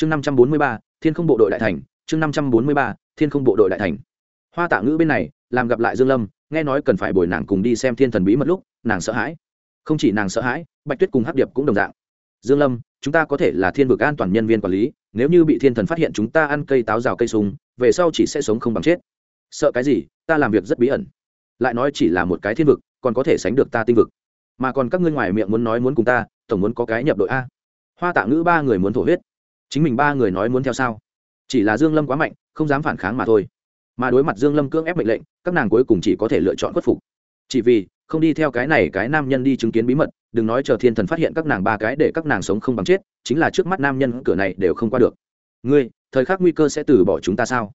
chương năm trăm bốn mươi ba, thiên không bộ đội đại thành, chương năm trăm bốn mươi ba, thiên không bộ đội đại thành. Hoa tạ ngữ bên này, làm gặp lại dương lâm, nghe nói cần phải bồi nàng cùng đi xem thiên thần bí mật lúc, nàng sợ hãi. Không chỉ nàng sợ hãi, bạch tuyết cùng hắc điệp cũng đồng dạng. Dương lâm, chúng ta có thể là thiên vực an toàn nhân viên quản lý, nếu như bị thiên thần phát hiện chúng ta ăn cây táo rào cây súng, về sau chỉ sẽ sống không bằng chết. Sợ cái gì, ta làm việc rất bí ẩn. Lại nói chỉ là một cái thiên vực, còn có thể sánh được ta tinh vực. Mà còn các ngươi ngoài miệng muốn nói muốn cùng ta, tổng muốn có cái nhập đội a. Hoa tạ ngữ ba người muốn thổ huyết chính mình ba người nói muốn theo sao? Chỉ là dương lâm quá mạnh, không dám phản kháng mà thôi. Mà đối mặt dương lâm cưỡng ép mệnh lệnh, các nàng cuối cùng chỉ có thể lựa chọn khuất phục. Chỉ vì, không đi theo cái này cái nam nhân đi chứng kiến bí mật, đừng nói chờ thiên thần phát hiện các nàng ba cái để các nàng sống không bằng chết, chính là trước mắt nam nhân cửa này đều không qua được. Ngươi, thời khắc nguy cơ sẽ từ bỏ chúng ta sao?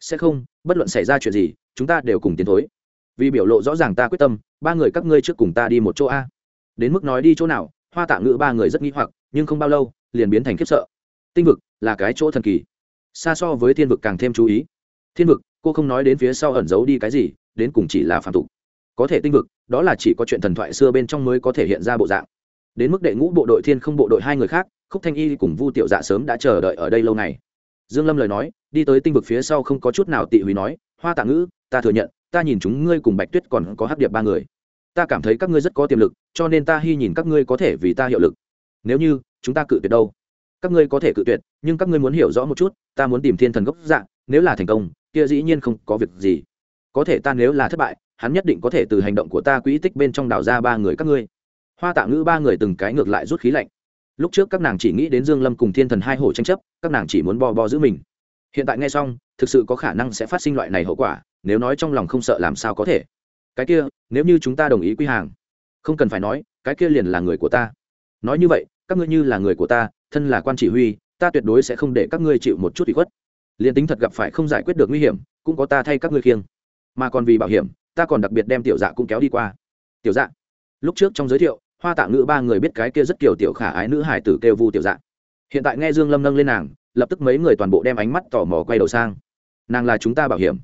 Sẽ không, bất luận xảy ra chuyện gì, chúng ta đều cùng tiến thối. Vì biểu lộ rõ ràng ta quyết tâm, ba người các ngươi trước cùng ta đi một chỗ a. Đến mức nói đi chỗ nào, hoa tạ ngữ ba người rất nghi hoặc, nhưng không bao lâu, liền biến thành khiếp sợ tinh vực là cái chỗ thần kỳ. Xa so với thiên vực càng thêm chú ý. Thiên vực, cô không nói đến phía sau ẩn giấu đi cái gì, đến cùng chỉ là phạm tục. Có thể tinh vực, đó là chỉ có chuyện thần thoại xưa bên trong mới có thể hiện ra bộ dạng. Đến mức đệ ngũ bộ đội thiên không bộ đội hai người khác, khúc thanh y cùng vu tiểu dạ sớm đã chờ đợi ở đây lâu ngày. Dương lâm lời nói, đi tới tinh vực phía sau không có chút nào tị húy nói, hoa tạ ngữ, ta thừa nhận, ta nhìn chúng ngươi cùng bạch tuyết còn có hấp điệp ba người. Ta cảm thấy các ngươi rất có tiềm lực, cho nên ta hy nhìn các ngươi có thể vì ta hiệu lực. Nếu như, chúng ta cự tuyệt đâu? Các ngươi có thể cự tuyệt, nhưng các ngươi muốn hiểu rõ một chút, ta muốn tìm thiên thần gốc dạng nếu là thành công, kia dĩ nhiên không có việc gì. Có thể ta nếu là thất bại, hắn nhất định có thể từ hành động của ta quỹ tích bên trong đảo ra ba người các ngươi. Hoa tạ ngữ ba người từng cái ngược lại rút khí lạnh. Lúc trước các nàng chỉ nghĩ đến dương lâm cùng thiên thần hai hổ tranh chấp, các nàng chỉ muốn bo bo giữ mình. Hiện tại nghe xong, thực sự có khả năng sẽ phát sinh loại này hậu quả, nếu nói trong lòng không sợ làm sao có thể. Cái kia, nếu như chúng ta đồng ý quy hàng, không cần phải nói, cái kia liền là người của ta. Nói như vậy, các ngươi như là người của ta thân là quan chỉ huy, ta tuyệt đối sẽ không để các ngươi chịu một chút ủy khuất. Liền tính thật gặp phải không giải quyết được nguy hiểm, cũng có ta thay các ngươi khiêng. Mà còn vì bảo hiểm, ta còn đặc biệt đem tiểu dạ cũng kéo đi qua. Tiểu dạ. Lúc trước trong giới thiệu, hoa tạ ngữ ba người biết cái kia rất kiểu tiểu khả ái nữ hải tử kêu vu tiểu dạ. Hiện tại nghe dương lâm nâng lên nàng, lập tức mấy người toàn bộ đem ánh mắt tò mò quay đầu sang. Nàng là chúng ta bảo hiểm.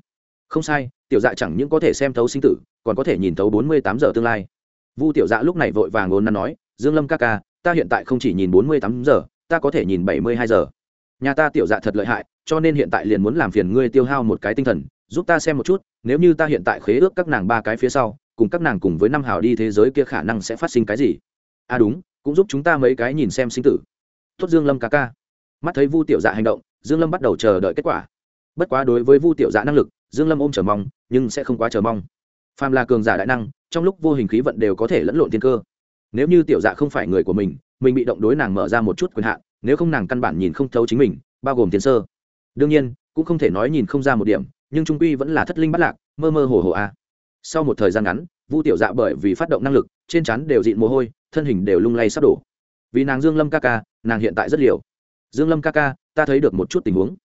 Không sai, tiểu dạ chẳng những có thể xem thấu sinh tử, còn có thể nhìn thấu bốn mươi tám giờ tương lai. Vu tiểu dạ lúc này vội vàng ngôn năn nói, dương lâm ca ca, ta hiện tại không chỉ nhìn bốn mươi tám giờ ta có thể nhìn bảy mươi hai giờ. Nhà ta tiểu dạ thật lợi hại, cho nên hiện tại liền muốn làm phiền ngươi tiêu hao một cái tinh thần, giúp ta xem một chút, nếu như ta hiện tại khế ước các nàng ba cái phía sau, cùng các nàng cùng với năm hào đi thế giới kia khả năng sẽ phát sinh cái gì? À đúng, cũng giúp chúng ta mấy cái nhìn xem sinh tử. Tốt dương lâm ca ca. Mắt thấy vu tiểu dạ hành động, dương lâm bắt đầu chờ đợi kết quả. Bất quá đối với vu tiểu dạ năng lực, dương lâm ôm chờ mong, nhưng sẽ không quá chờ mong. Phàm là cường giả đại năng, trong lúc vô hình khí vận đều có thể lẫn lộn thiên cơ. Nếu như tiểu dạ không phải người của mình mình bị động đối nàng mở ra một chút quyền hạn, nếu không nàng căn bản nhìn không thấu chính mình, bao gồm tiền sơ. Đương nhiên, cũng không thể nói nhìn không ra một điểm, nhưng trung quy vẫn là thất linh bắt lạc, mơ mơ hồ hồ a. Sau một thời gian ngắn, vu tiểu dạ bởi vì phát động năng lực, trên chắn đều dịn mồ hôi, thân hình đều lung lay sắp đổ. Vì nàng dương lâm ca ca, nàng hiện tại rất liều. Dương lâm ca ca, ta thấy được một chút tình huống.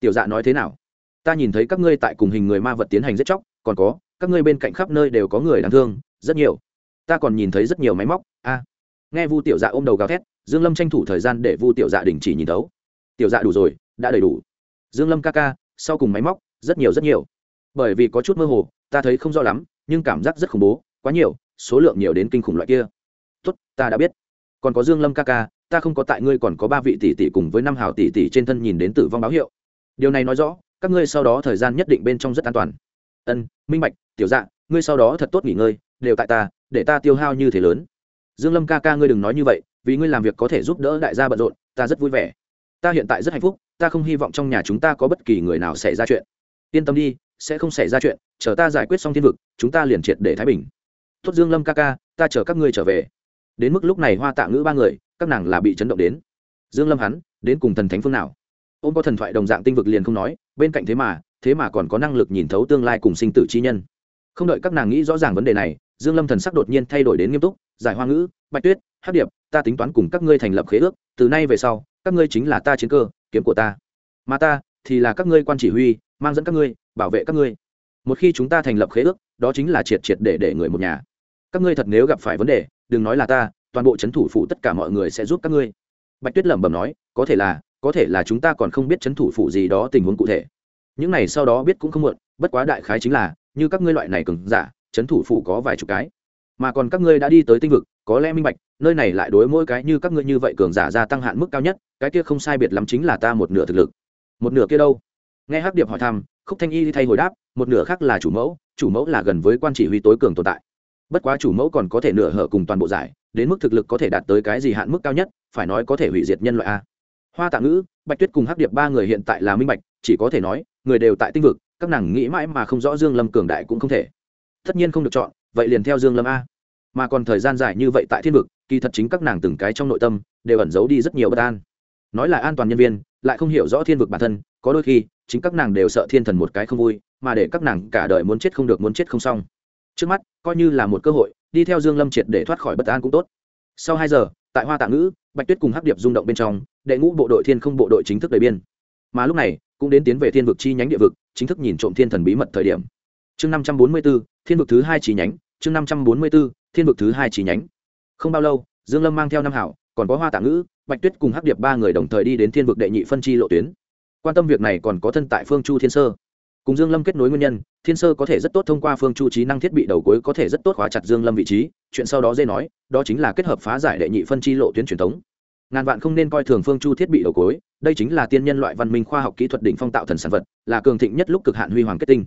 Tiểu dạ nói thế nào? Ta nhìn thấy các ngươi tại cùng hình người ma vật tiến hành giết chóc, còn có, các ngươi bên cạnh khắp nơi đều có người đáng thương, rất nhiều. Ta còn nhìn thấy rất nhiều máy móc, a nghe vu tiểu dạ ôm đầu gào thét, dương lâm tranh thủ thời gian để vu tiểu dạ đình chỉ nhìn thấu. Tiểu dạ đủ rồi, đã đầy đủ. Dương lâm ca ca, sau cùng máy móc, rất nhiều rất nhiều. Bởi vì có chút mơ hồ, ta thấy không rõ lắm, nhưng cảm giác rất khủng bố, quá nhiều, số lượng nhiều đến kinh khủng loại kia. Tốt, ta đã biết. Còn có dương lâm ca ca, ta không có tại ngươi còn có ba vị tỷ tỷ cùng với năm hào tỷ tỷ trên thân nhìn đến tử vong báo hiệu. Điều này nói rõ, các ngươi sau đó thời gian nhất định bên trong rất an toàn. Ân, minh bạch, tiểu dạ ngươi sau đó thật tốt nghỉ ngơi, đều tại ta, để ta tiêu hao như thế lớn dương lâm ca ca ngươi đừng nói như vậy, vì ngươi làm việc có thể giúp đỡ đại gia bận rộn, ta rất vui vẻ. Ta hiện tại rất hạnh phúc, ta không hy vọng trong nhà chúng ta có bất kỳ người nào xảy ra chuyện. Yên tâm đi, sẽ không xảy ra chuyện, chờ ta giải quyết xong thiên vực, chúng ta liền triệt để thái bình. Tốt dương lâm ca ca, ta chờ các ngươi trở về. Đến mức lúc này hoa tạ ngữ ba người, các nàng là bị chấn động đến. Dương lâm hắn, đến cùng thần thánh phương nào? Ông có thần thoại đồng dạng tinh vực liền không nói, bên cạnh thế mà thế mà còn có năng lực nhìn thấu tương lai cùng sinh tử chi nhân. Không đợi các nàng nghĩ rõ ràng vấn đề này, dương lâm thần sắc đột nhiên thay đổi đến nghiêm túc giải hoa ngữ, bạch tuyết, hắc điệp, ta tính toán cùng các ngươi thành lập khế ước, từ nay về sau, các ngươi chính là ta chiến cơ, kiếm của ta. Mà ta thì là các ngươi quan chỉ huy, mang dẫn các ngươi, bảo vệ các ngươi. Một khi chúng ta thành lập khế ước, đó chính là triệt triệt để để người một nhà. Các ngươi thật nếu gặp phải vấn đề, đừng nói là ta, toàn bộ c h ấ n thủ phụ tất cả mọi người sẽ giúp các ngươi. Bạch tuyết lẩm bẩm nói, có thể là, có thể là chúng ta còn không biết c h ấ n thủ phụ gì đó tình huống cụ thể. Những này sau đó biết cũng không muộn, bất quá đại khái chính là, như các ngươi loại này cứng giả c h ấ n thủ phụ có vài chục cái mà còn các ngươi đã đi tới tinh vực, có lẽ minh bạch, nơi này lại đối mỗi cái như các ngươi như vậy cường giả gia tăng hạn mức cao nhất, cái kia không sai biệt lắm chính là ta một nửa thực lực. Một nửa kia đâu? Nghe hắc điệp hỏi thăm, khúc thanh y thay hồi đáp, một nửa khác là chủ mẫu chủ mẫu là gần với quan chỉ huy tối cường tồn tại. Bất quá chủ mẫu còn có thể nửa hở cùng toàn bộ giải, đến mức thực lực có thể đạt tới cái gì hạn mức cao nhất, phải nói có thể hủy diệt nhân loại a. Hoa tạ ngữ, bạch tuyết cùng hắc điệp ba người hiện tại là minh bạch, chỉ có thể nói, người đều tại tinh vực, các nàng nghĩ mãi mà không rõ dương lâm cường đại cũng không thể. Tất nhiên không được chọn vậy liền theo dương lâm a. Mà còn thời gian dài như vậy tại thiên vực kỳ thật chính các nàng từng cái trong nội tâm đều ẩn giấu đi rất nhiều bất an. Nói là an toàn nhân viên lại không hiểu rõ thiên vực bản thân có đôi khi chính các nàng đều sợ thiên thần một cái không vui mà để các nàng cả đời muốn chết không được muốn chết không xong. Trước mắt coi như là một cơ hội đi theo dương lâm triệt để thoát khỏi bất an cũng tốt. Sau hai giờ tại hoa tạ ngữ bạch tuyết cùng hắc điệp rung động bên trong đệ ngũ bộ đội thiên không bộ đội chính thức đầy biên. Mà lúc này cũng đến tiến về thiên vực chi nhánh địa vực chính thức nhìn trộm thiên thần bí mật thời điểm. Chương năm trăm bốn mươi 544, thiên vực thứ hai chi nhánh chương năm trăm bốn mươi 544, thiên vực thứ hai chi nhánh. Không bao lâu dương lâm mang theo năm hảo còn có hoa tạ ngữ bạch tuyết cùng hắc điệp ba người đồng thời đi đến thiên vực đệ nhị phân chi lộ tuyến. Quan tâm việc này còn có thân tại phương chu thiên sơ. Cùng dương lâm kết nối nguyên nhân thiên sơ có thể rất tốt thông qua phương chu trí năng thiết bị đầu cuối có thể rất tốt khóa chặt dương lâm vị trí chuyện sau đó dây nói đó chính là kết hợp phá giải đệ nhị phân chi lộ tuyến truyền thống. Ngàn vạn không nên coi thường phương chu thiết bị đầu cuối đây chính là tiên nhân loại văn minh khoa học kỹ thuật đỉnh phong tạo thần sản vật là cường thịnh nhất lúc cực hạn huy hoàng kết tinh.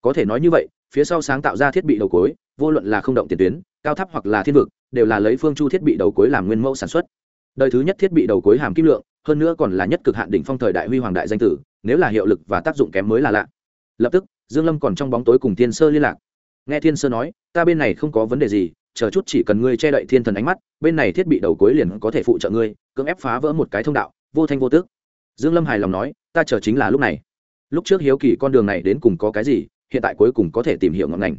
Có thể nói như vậy phía sau sáng tạo ra thiết bị đầu cuối vô luận là không động tiền tuyến, cao tháp hoặc là thiên vực, đều là lấy phương chu thiết bị đầu cuối làm nguyên mẫu sản xuất. Đời thứ nhất thiết bị đầu cuối hàm kim lượng, hơn nữa còn là nhất cực hạn đỉnh phong thời đại huy hoàng đại danh tử, nếu là hiệu lực và tác dụng kém mới là lạ. Lập tức, dương lâm còn trong bóng tối cùng thiên sơ liên lạc. Nghe thiên sơ nói, ta bên này không có vấn đề gì, chờ chút chỉ cần ngươi che đậy thiên thần ánh mắt, bên này thiết bị đầu cuối liền có thể phụ trợ ngươi, cưỡng ép phá vỡ một cái thông đạo, vô thanh vô tước. Dương lâm hài lòng nói, ta chờ chính là lúc này. Lúc trước hiếu kỳ con đường này đến cùng có cái gì, hiện tại cuối cùng có thể tìm hiểu ngọn ngành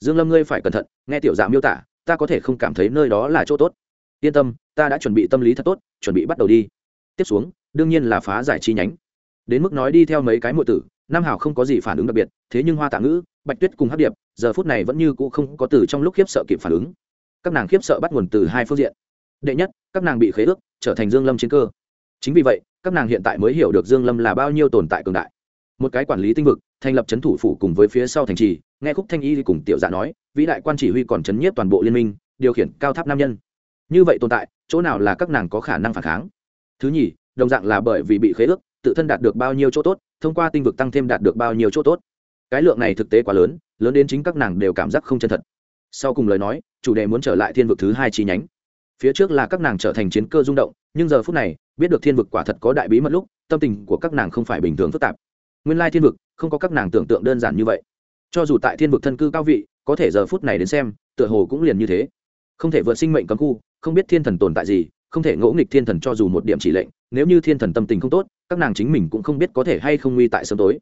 dương lâm ngươi phải cẩn thận, nghe tiểu dạ miêu tả, ta có thể không cảm thấy nơi đó là chỗ tốt. Yên tâm, ta đã chuẩn bị tâm lý thật tốt, chuẩn bị bắt đầu đi. Tiếp xuống, đương nhiên là phá giải chi nhánh. Đến mức nói đi theo mấy cái muội tử, nam hảo không có gì phản ứng đặc biệt, thế nhưng hoa tạ ngữ, bạch tuyết cùng hấp điệp, giờ phút này vẫn như cũ không có từ trong lúc khiếp sợ kịp phản ứng. Các nàng khiếp sợ bắt nguồn từ hai phương diện. Đệ nhất, các nàng bị khế ước, trở thành dương lâm chiến cơ. Chính vì vậy, các nàng hiện tại mới hiểu được dương lâm là bao nhiêu tồn tại cường đại. Một cái quản lý tinh vực thành lập chấn thủ phủ cùng với phía sau thành trì, nghe khúc thanh y cùng tiểu dạ nói, vĩ đại quan chỉ huy còn chấn nhiếp toàn bộ liên minh, điều khiển cao tháp nam nhân. Như vậy tồn tại, chỗ nào là các nàng có khả năng phản kháng? Thứ nhì, đồng dạng là bởi vì bị khế ước, tự thân đạt được bao nhiêu chỗ tốt, thông qua tinh vực tăng thêm đạt được bao nhiêu chỗ tốt. Cái lượng này thực tế quá lớn lớn đến chính các nàng đều cảm giác không chân thật. Sau cùng lời nói, chủ đề muốn trở lại thiên vực thứ hai chi nhánh. Phía trước là các nàng trở thành chiến cơ rung động, nhưng giờ phút này, biết được thiên vực quả thật có đại bí mật lúc, tâm tình của các nàng không phải bình thường phức tạp nguyên lai thiên vực không có các nàng tưởng tượng đơn giản như vậy. Cho dù tại thiên vực thân cư cao vị, có thể giờ phút này đến xem, tựa hồ cũng liền như thế. Không thể vượt sinh mệnh cấm khu, không biết thiên thần tồn tại gì, không thể ngỗ nghịch thiên thần cho dù một điểm chỉ lệnh, nếu như thiên thần tâm tình không tốt, các nàng chính mình cũng không biết có thể hay không nguy tại sớm tối.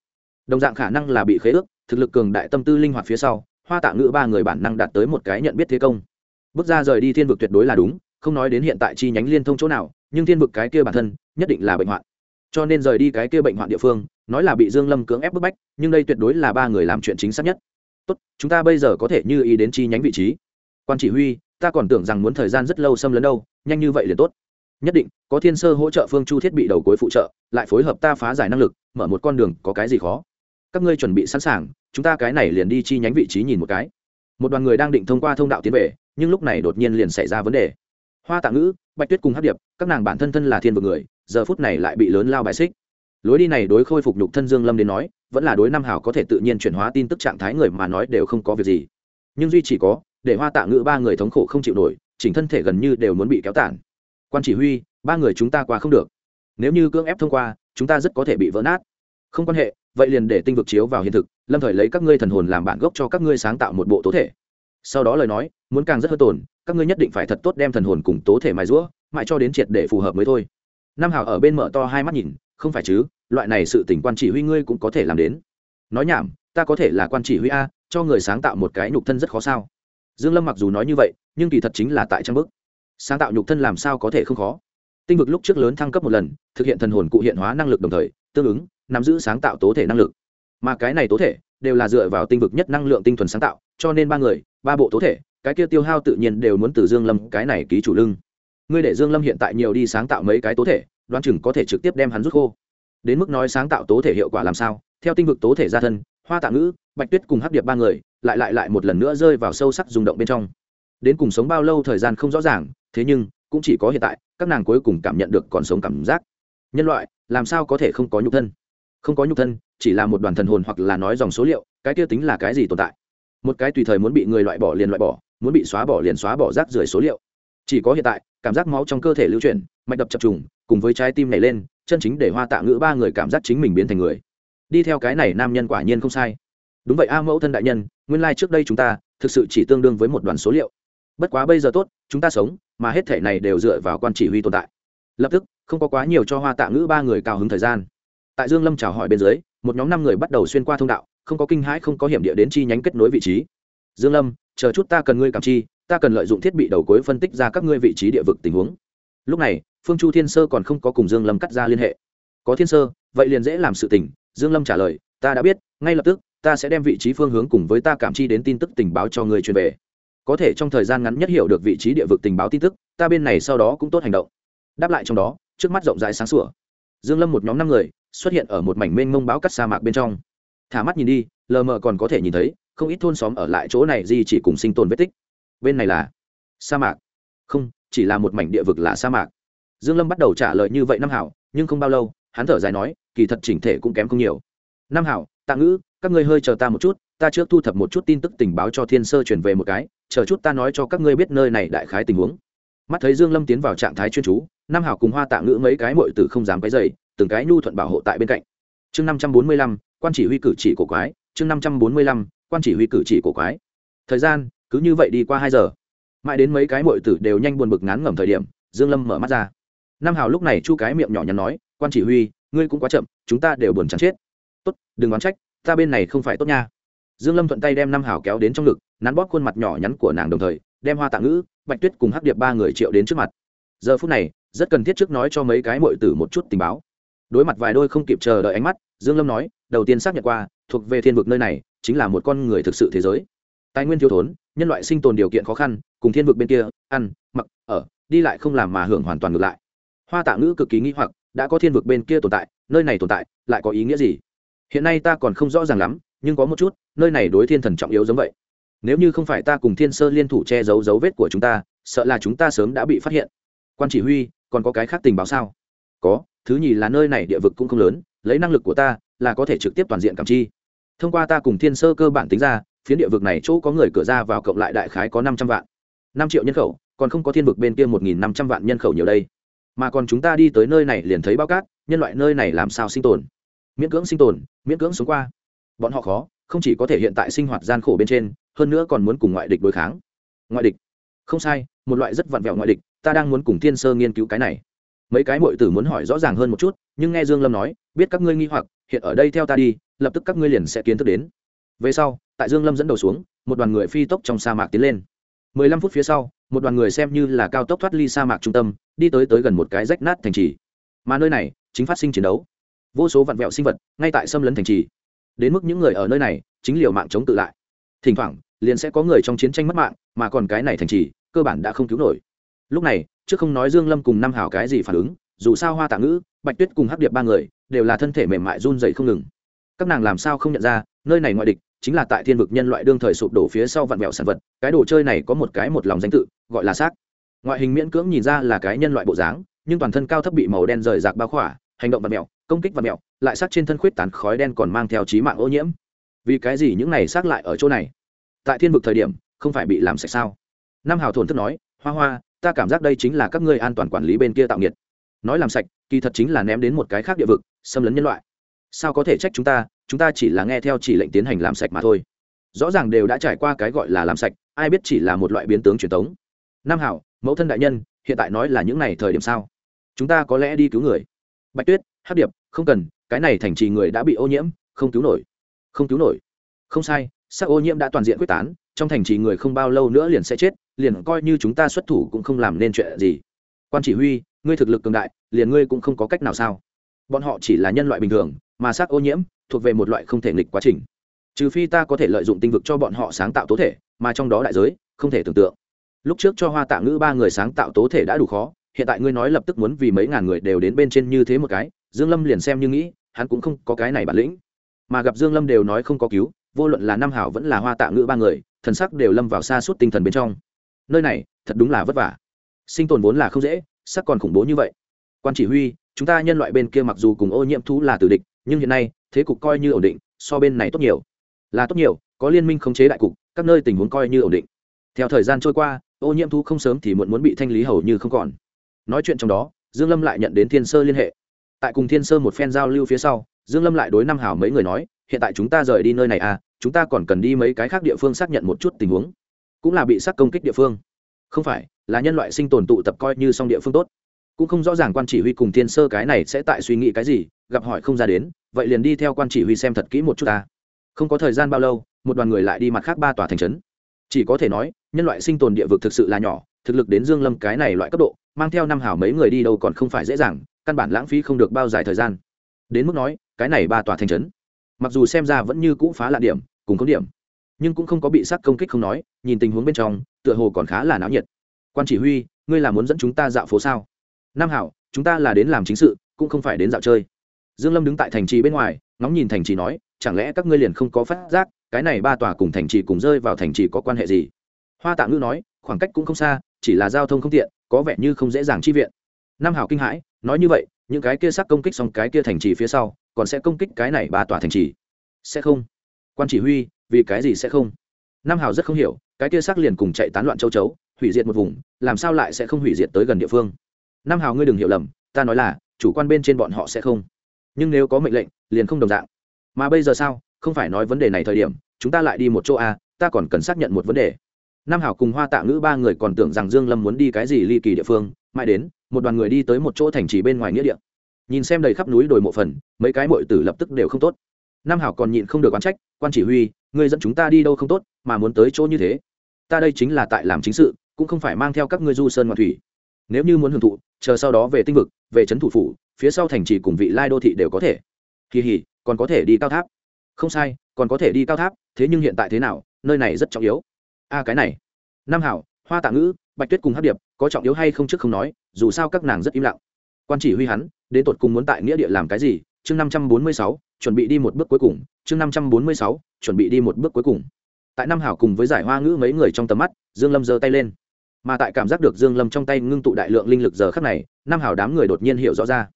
Đồng dạng khả năng là bị khế ước, thực lực cường đại tâm tư linh hoạt phía sau, hoa tạ ngữ ba người bản năng đạt tới một cái nhận biết thế công. Bước ra rời đi thiên vực tuyệt đối là đúng, không nói đến hiện tại chi nhánh liên thông chỗ nào, nhưng thiên vực cái kia bản thân, nhất định là bệnh hoạn cho nên rời đi cái kia bệnh hoạn địa phương, nói là bị dương lâm cưỡng ép bức bách, nhưng đây tuyệt đối là ba người làm chuyện chính xác nhất. Tốt, chúng ta bây giờ có thể như ý đến chi nhánh vị trí. Quan chỉ huy, ta còn tưởng rằng muốn thời gian rất lâu xâm lấn đâu, nhanh như vậy liền tốt. Nhất định, có thiên sơ hỗ trợ phương chu thiết bị đầu cuối phụ trợ, lại phối hợp ta phá giải năng lực, mở một con đường, có cái gì khó? Các ngươi chuẩn bị sẵn sàng, chúng ta cái này liền đi chi nhánh vị trí nhìn một cái. Một đoàn người đang định thông qua thông đạo tiến về, nhưng lúc này đột nhiên liền xảy ra vấn đề. Hoa tạ ngữ, bạch tuyết cùng hát điệp, các nàng bản thân thân là thiên vực người giờ phút này lại bị lớn lao bài xích. Lối đi này đối khôi phục nhục thân dương lâm đến nói, vẫn là đối nam hảo có thể tự nhiên chuyển hóa tin tức trạng thái người mà nói đều không có việc gì. Nhưng duy chỉ có, để hoa tạ ngữ ba người thống khổ không chịu nổi, chỉnh thân thể gần như đều muốn bị kéo tản. Quan chỉ huy, ba người chúng ta qua không được. Nếu như cưỡng ép thông qua, chúng ta rất có thể bị vỡ nát. Không quan hệ, vậy liền để tinh vực chiếu vào hiện thực, lâm thời lấy các ngươi thần hồn làm bản gốc cho các ngươi sáng tạo một bộ tố thể. Sau đó lời nói, muốn càng rất hơn tồn các ngươi nhất định phải thật tốt đem thần hồn cùng tố thể mài rũa, mãi cho đến triệt để phù hợp mới thôi nam hào ở bên mở to hai mắt nhìn, không phải chứ, loại này sự tỉnh quan chỉ huy ngươi cũng có thể làm đến. Nói nhảm, ta có thể là quan chỉ huy a, cho người sáng tạo một cái nhục thân rất khó sao. Dương lâm mặc dù nói như vậy, nhưng kỳ thật chính là tại trang bức. Sáng tạo nhục thân làm sao có thể không khó? Tinh vực lúc trước lớn thăng cấp một lần, thực hiện thần hồn cụ hiện hóa năng lực đồng thời, tương ứng, nắm giữ sáng tạo tố thể năng lực. Mà cái này tố thể, đều là dựa vào tinh vực nhất năng lượng tinh thuần sáng tạo, cho nên ba người, ba bộ tố thể, cái kia tiêu hao tự nhiên đều muốn từ dương lâm cái này ký chủ lưng ngươi để dương lâm hiện tại nhiều đi sáng tạo mấy cái tố thể, đoán chừng có thể trực tiếp đem hắn rút khô. Đến mức nói sáng tạo tố thể hiệu quả làm sao? Theo tinh vực tố thể gia thân, hoa tạ ngữ, bạch tuyết cùng hắc điệp ba người, lại lại lại một lần nữa rơi vào sâu sắc rung động bên trong. Đến cùng sống bao lâu thời gian không rõ ràng, thế nhưng, cũng chỉ có hiện tại, các nàng cuối cùng cảm nhận được còn sống cảm giác. Nhân loại, làm sao có thể không có nhục thân? Không có nhục thân, chỉ là một đoàn thần hồn hoặc là nói dòng số liệu, cái kia tính là cái gì tồn tại? Một cái tùy thời muốn bị người loại bỏ liền loại bỏ, muốn bị xóa bỏ liền xóa bỏ rác rưởi số liệu. Chỉ có hiện tại cảm giác máu trong cơ thể lưu chuyển, mạch đập chập trùng, cùng với trái tim nảy lên, chân chính để hoa tạ ngữ ba người cảm giác chính mình biến thành người. Đi theo cái này nam nhân quả nhiên không sai. Đúng vậy a, mẫu thân đại nhân, nguyên lai、like、trước đây chúng ta thực sự chỉ tương đương với một đoàn số liệu. Bất quá bây giờ tốt, chúng ta sống, mà hết thể này đều dựa vào quan chỉ huy tồn tại. Lập tức, không có quá nhiều cho hoa tạ ngữ ba người cao hứng thời gian. Tại dương lâm chào hỏi bên dưới, một nhóm năm người bắt đầu xuyên qua thông đạo, không có kinh hãi, không có hiểm địa đến chi nhánh kết nối vị trí. Dương lâm, chờ chút ta cần ngươi cảm chi ta cần lợi dụng thiết bị đầu cuối phân tích ra các ngươi vị trí địa vực tình huống. Lúc này, phương chu thiên sơ còn không có cùng dương lâm cắt ra liên hệ. Có thiên sơ, vậy liền dễ làm sự tình, dương lâm trả lời, ta đã biết, ngay lập tức, ta sẽ đem vị trí phương hướng cùng với ta cảm chi đến tin tức tình báo cho người truyền về. Có thể trong thời gian ngắn nhất hiểu được vị trí địa vực tình báo tin tức, ta bên này sau đó cũng tốt hành động. Đáp lại trong đó, trước mắt rộng rãi sáng sủa. Dương lâm một nhóm năm người, xuất hiện ở một mảnh mênh mông báo cắt sa mạc bên trong. Thả mắt nhìn đi, lờ mờ còn có thể nhìn thấy, không ít thôn xóm ở lại chỗ này gì chỉ cùng sinh tồn vết tích bên này là sa mạc. Không, chỉ là một mảnh địa vực là sa mạc. Dương lâm bắt đầu trả lời như vậy năm hảo, nhưng không bao lâu, hắn thở dài nói, kỳ thật chỉnh thể cũng kém không nhiều. Năm hảo, tạ ngữ, các ngươi hơi chờ ta một chút, ta trước thu thập một chút tin tức tình báo cho thiên sơ truyền về một cái, chờ chút ta nói cho các ngươi biết nơi này đại khái tình huống. Mắt thấy dương lâm tiến vào trạng thái chuyên chú, nam hảo cùng hoa tạ ngữ mấy cái muội tử không dám cái dày từng cái nhu thuận bảo hộ tại bên cạnh. Chương năm trăm bốn mươi lăm, quan chỉ huy cử chỉ cổ quái, chương năm trăm bốn mươi lăm, quan chỉ huy cử chỉ cổ quái. Thời gian cứ như vậy đi qua hai giờ. Mãi đến mấy cái muội tử đều nhanh buồn bực ngán ngẩm thời điểm, dương lâm mở mắt ra. Nam hảo lúc này chu cái miệng nhỏ nhắn nói, quan chỉ huy, ngươi cũng quá chậm, chúng ta đều buồn chán chết. Tốt, đừng oán trách, ta bên này không phải tốt nha. Dương lâm thuận tay đem nam hảo kéo đến trong ngực, nắn bóp khuôn mặt nhỏ nhắn của nàng đồng thời, đem hoa tạ ngữ, bạch tuyết cùng hắc điệp ba người triệu đến trước mặt. Giờ phút này, rất cần thiết trước nói cho mấy cái muội tử một chút tình báo. Đối mặt vài đôi không kịp chờ đợi ánh mắt, dương lâm nói, đầu tiên xác nhận qua, thuộc về thiên vực nơi này, chính là một con người thực sự thế giới. Tài nguyên thiếu thốn nhân loại sinh tồn điều kiện khó khăn, cùng thiên vực bên kia, ăn, mặc, ở, đi lại không làm mà hưởng hoàn toàn ngược lại. Hoa tạ ngữ cực kỳ nghĩ hoặc, đã có thiên vực bên kia tồn tại, nơi này tồn tại, lại có ý nghĩa gì? Hiện nay ta còn không rõ ràng lắm, nhưng có một chút, nơi này đối thiên thần trọng yếu giống vậy. Nếu như không phải ta cùng thiên sơ liên thủ che giấu dấu vết của chúng ta, sợ là chúng ta sớm đã bị phát hiện. Quan chỉ huy, còn có cái khác tình báo sao? Có, thứ nhì là nơi này địa vực cũng không lớn, lấy năng lực của ta, là có thể trực tiếp toàn diện cảm chi. Thông qua ta cùng thiên sơ cơ bản tính ra phiến địa vực này chỗ có người cửa ra vào cộng lại đại khái có năm trăm vạn. Năm triệu nhân khẩu, còn không có thiên vực bên kia một nghìn năm trăm vạn nhân khẩu nhiều đây. Mà còn chúng ta đi tới nơi này liền thấy bao cát, nhân loại nơi này làm sao sinh tồn? Miễn cưỡng sinh tồn, miễn cưỡng sống qua. Bọn họ khó, không chỉ có thể hiện tại sinh hoạt gian khổ bên trên, hơn nữa còn muốn cùng ngoại địch đối kháng. Ngoại địch? Không sai, một loại rất vặn vẹo ngoại địch, ta đang muốn cùng thiên sơ nghiên cứu cái này. Mấy cái mội tử muốn hỏi rõ ràng hơn một chút, nhưng nghe dương lâm nói, biết các ngươi nghi hoặc, hiện ở đây theo ta đi, lập tức các ngươi liền sẽ kiến thức đến. Về sau tại dương lâm dẫn đầu xuống, một đoàn người phi tốc trong sa mạc tiến lên. 15 phút phía sau, một đoàn người xem như là cao tốc thoát ly sa mạc trung tâm, đi tới tới gần một cái rách nát thành trì. Mà nơi này, chính phát sinh chiến đấu. Vô số vặn vẹo sinh vật, ngay tại xâm lấn thành trì. Đến mức những người ở nơi này, chính liều mạng chống tự lại. Thỉnh thoảng, liền sẽ có người trong chiến tranh mất mạng, mà còn cái này thành trì, cơ bản đã không cứu nổi. Lúc này, trước không nói dương lâm cùng năm hảo cái gì phản ứng, dù sao hoa tạ ngữ, bạch tuyết cùng hắc điệp ba người, đều là thân thể mềm mại run dậy không ngừng. Các nàng làm sao không nhận ra, nơi này ngoại địch chính là tại thiên vực nhân loại đương thời sụp đổ phía sau vạn vẹo sản vật, cái đồ chơi này có một cái một lòng danh tự, gọi là xác. Ngoại hình miễn cưỡng nhìn ra là cái nhân loại bộ dáng, nhưng toàn thân cao thấp bị màu đen rời rạc bao khỏa, hành động vạn mẹo, công kích vạn mẹo, lại xác trên thân khuyết tán khói đen còn mang theo trí mạng ô nhiễm. Vì cái gì những này xác lại ở chỗ này? Tại thiên vực thời điểm, không phải bị làm sạch sao? Nam hào thổn thức nói, hoa hoa, ta cảm giác đây chính là các ngươi an toàn quản lý bên kia tạo nghiệt. Nói làm sạch, kỳ thật chính là ném đến một cái khác địa vực, xâm lấn nhân loại. Sao có thể trách chúng ta chúng ta chỉ là nghe theo chỉ lệnh tiến hành làm sạch mà thôi. Rõ ràng đều đã trải qua cái gọi là làm sạch, ai biết chỉ là một loại biến tướng truyền thống nam hảo, mẫu thân đại nhân, hiện tại nói là những này thời điểm sao? Chúng ta có lẽ đi cứu người. Bạch tuyết hát điệp, không cần, cái này thành trì người đã bị ô nhiễm, không cứu nổi. Không cứu nổi. Không sai sắc ô nhiễm đã toàn diện quyết tán, trong thành trì người không bao lâu nữa liền sẽ chết, liền coi như chúng ta xuất thủ cũng không làm nên chuyện gì. Quan chỉ huy, ngươi thực lực cường đại, liền ngươi cũng không có cách nào sao? Bọn họ chỉ là nhân loại bình thường, mà sắc ô nhiễm thuộc về một loại không thể nghịch quá trình. Trừ phi ta có thể lợi dụng tinh vực cho bọn họ sáng tạo tố thể, mà trong đó đại giới, không thể tưởng tượng. Lúc trước cho hoa tạ ngữ ba người sáng tạo tố thể đã đủ khó, hiện tại ngươi nói lập tức muốn vì mấy ngàn người đều đến bên trên như thế một cái, dương lâm liền xem như nghĩ, hắn cũng không có cái này bản lĩnh. Mà gặp dương lâm đều nói không có cứu, vô luận là nam hảo vẫn là hoa tạ ngữ ba người, thần sắc đều lâm vào xa suốt tinh thần bên trong. Nơi này, thật đúng là vất vả. Sinh tồn vốn là không dễ, sắc còn khủng bố như vậy. Quan chỉ huy, chúng ta nhân loại bên kia mặc dù cùng ô nhiễm thú là tử địch, nhưng hiện nay thế cục coi như ổn định, so bên này tốt nhiều. Là tốt nhiều, có liên minh khống chế đại cục, các nơi tình huống coi như ổn định. Theo thời gian trôi qua, ô nhiễm thú không sớm thì muộn muốn bị thanh lý hầu như không còn. Nói chuyện trong đó, dương lâm lại nhận đến thiên sơ liên hệ. Tại cùng thiên sơ một phen giao lưu phía sau, dương lâm lại đối năm hảo mấy người nói, hiện tại chúng ta rời đi nơi này à chúng ta còn cần đi mấy cái khác địa phương xác nhận một chút tình huống. Cũng là bị sát công kích địa phương. Không phải, là nhân loại sinh tồn tụ tập coi như song địa phương tốt. Cũng không rõ ràng quan chỉ huy cùng thiên sơ cái này sẽ tại suy nghĩ cái gì, gặp hỏi không ra đến vậy liền đi theo quan chỉ huy xem thật kỹ một chút ta. Không có thời gian bao lâu, một đoàn người lại đi mặt khác ba tòa thành trấn. Chỉ có thể nói, nhân loại sinh tồn địa vực thực sự là nhỏ, thực lực đến dương lâm cái này loại cấp độ, mang theo năm hảo mấy người đi đâu còn không phải dễ dàng, căn bản lãng phí không được bao dài thời gian. Đến mức nói, cái này ba tòa thành trấn, mặc dù xem ra vẫn như cũ phá lạ điểm, cùng có điểm, nhưng cũng không có bị sắc công kích không nói, nhìn tình huống bên trong, tựa hồ còn khá là náo nhiệt. Quan chỉ huy, ngươi là muốn dẫn chúng ta dạo phố sao? Nam hảo chúng ta là đến làm chính sự, cũng không phải đến dạo chơi dương lâm đứng tại thành trì bên ngoài, ngóng nhìn thành trì nói, chẳng lẽ các ngươi liền không có phát giác, cái này ba tòa cùng thành trì cùng rơi vào thành trì có quan hệ gì? Hoa tạ ngữ nói, khoảng cách cũng không xa, chỉ là giao thông không tiện, có vẻ như không dễ dàng chi viện. Nam hảo kinh hãi, nói như vậy, những cái kia sắc công kích xong cái kia thành trì phía sau, còn sẽ công kích cái này ba tòa thành trì. Sẽ không. Quan chỉ huy, vì cái gì sẽ không? Nam hảo rất không hiểu, cái kia sắc liền cùng chạy tán loạn châu chấu, hủy diệt một vùng, làm sao lại sẽ không hủy diệt tới gần địa phương? Nam hảo ngươi đừng hiểu lầm, ta nói là, chủ quan bên trên bọn họ sẽ không nhưng nếu có mệnh lệnh, liền không đồng dạng. Mà bây giờ sao? Không phải nói vấn đề này thời điểm, chúng ta lại đi một chỗ a ta còn cần xác nhận một vấn đề. Nam hảo cùng hoa tạ ngữ ba người còn tưởng rằng dương lâm muốn đi cái gì ly kỳ địa phương, mãi đến, một đoàn người đi tới một chỗ thành trì bên ngoài nghĩa địa. Nhìn xem đầy khắp núi đồi mộ phần, mấy cái mội tử lập tức đều không tốt. Nam hảo còn nhịn không được oán trách, quan chỉ huy, ngươi dẫn chúng ta đi đâu không tốt, mà muốn tới chỗ như thế. Ta đây chính là tại làm chính sự, cũng không phải mang theo các ngươi du sơn ngoạn thủy. Nếu như muốn hưởng thụ, chờ sau đó về tinh vực, về trấn thủ phủ phía sau thành trì cùng vị lai đô thị đều có thể. Kỳ hỉ, còn có thể đi cao tháp. Không sai, còn có thể đi cao tháp, thế nhưng hiện tại thế nào, nơi này rất trọng yếu. A cái này. Nam hảo, hoa tạ ngữ, bạch tuyết cùng hát điệp, có trọng yếu hay không trước không nói, dù sao các nàng rất im lặng. Quan chỉ huy hắn, đến tột cùng muốn tại nghĩa địa làm cái gì, chương năm trăm bốn mươi sáu, chuẩn bị đi một bước cuối cùng, chương năm trăm bốn mươi sáu, chuẩn bị đi một bước cuối cùng. Tại nam hảo cùng với giải hoa ngữ mấy người trong tầm mắt, dương lâm giơ tay lên. Mà tại cảm giác được dương lâm trong tay ngưng tụ đại lượng linh lực giờ khắc này, nam hảo đám người đột nhiên hiểu rõ ra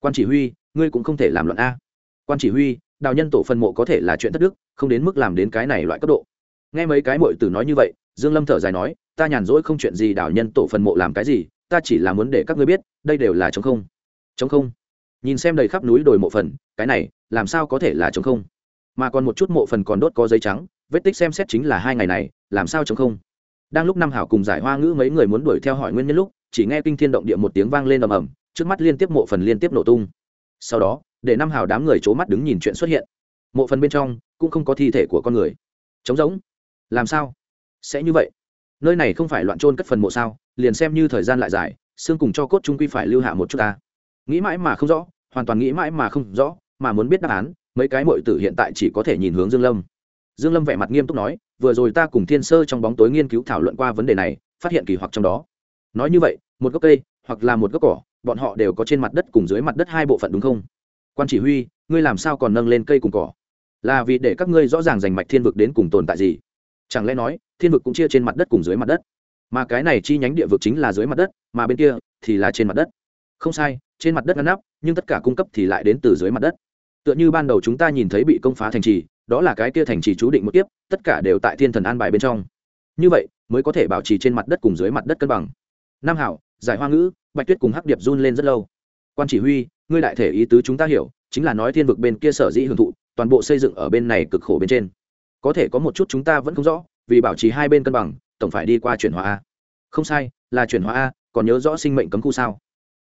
quan chỉ huy, ngươi cũng không thể làm luận a. Quan chỉ huy, đào nhân tổ phân mộ có thể là chuyện thất đức, không đến mức làm đến cái này loại cấp độ. Nghe mấy cái mội tử nói như vậy, dương lâm thở dài nói, ta nhàn rỗi không chuyện gì đào nhân tổ phân mộ làm cái gì, ta chỉ là muốn để các ngươi biết, đây đều là chống không. Chống không? Nhìn xem đầy khắp núi đồi mộ phần, cái này, làm sao có thể là chống không? Mà còn một chút mộ phần còn đốt có giấy trắng, vết tích xem xét chính là hai ngày này, làm sao chống không? Đang lúc năm hảo cùng giải hoa ngữ mấy người muốn đuổi theo hỏi nguyên nhân lúc, chỉ nghe kinh thiên động địa một tiếng vang lên ầm ầm trước mắt liên tiếp mộ phần liên tiếp nổ tung. Sau đó, để năm hào đám người c mắt đứng nhìn chuyện xuất hiện. Mộ phần bên trong cũng không có thi thể của con người. Trống rỗng. Làm sao? Sẽ như vậy? Nơi này không phải loạn trôn cất phần mộ sao? Liền xem như thời gian lại dài, xương cùng cho cốt trung quy phải lưu hạ một chút ta. Nghĩ mãi mà không rõ, hoàn toàn nghĩ mãi mà không rõ, mà muốn biết đáp án, mấy cái mội tử hiện tại chỉ có thể nhìn hướng dương lâm. Dương lâm vẻ mặt nghiêm túc nói, vừa rồi ta cùng thiên sơ trong bóng tối nghiên cứu thảo luận qua vấn đề này, phát hiện kỳ hoặc trong đó. Nói như vậy, một gốc cây hoặc là một gốc cỏ bọn họ đều có trên mặt đất cùng dưới mặt đất hai bộ phận đúng không? Quan chỉ huy, ngươi làm sao còn nâng lên cây cùng cỏ? Là vì để các ngươi rõ ràng giành mạch thiên vực đến cùng tồn tại gì? Chẳng lẽ nói, thiên vực cũng chia trên mặt đất cùng dưới mặt đất? Mà cái này chi nhánh địa vực chính là dưới mặt đất, mà bên kia thì là trên mặt đất. Không sai, trên mặt đất ngăn nắp, nhưng tất cả cung cấp thì lại đến từ dưới mặt đất. Tựa như ban đầu chúng ta nhìn thấy bị công phá thành trì, đó là cái kia thành trì chú định một tiếp tất cả đều tại thiên thần an bài bên trong. Như vậy, mới có thể bảo trì trên mặt đất cùng dưới mặt đất cân bằng. Nam hảo, giải hoa ngữ bạch tuyết cùng hắc điệp run lên rất lâu. Quan chỉ huy, ngươi đại thể ý tứ chúng ta hiểu, chính là nói thiên vực bên kia sở dĩ hưởng thụ, toàn bộ xây dựng ở bên này cực khổ bên trên. Có thể có một chút chúng ta vẫn không rõ, vì bảo trì hai bên cân bằng, tổng phải đi qua chuyển hóa a. Không sai, là chuyển hóa a, còn nhớ rõ sinh mệnh cấm khu sao?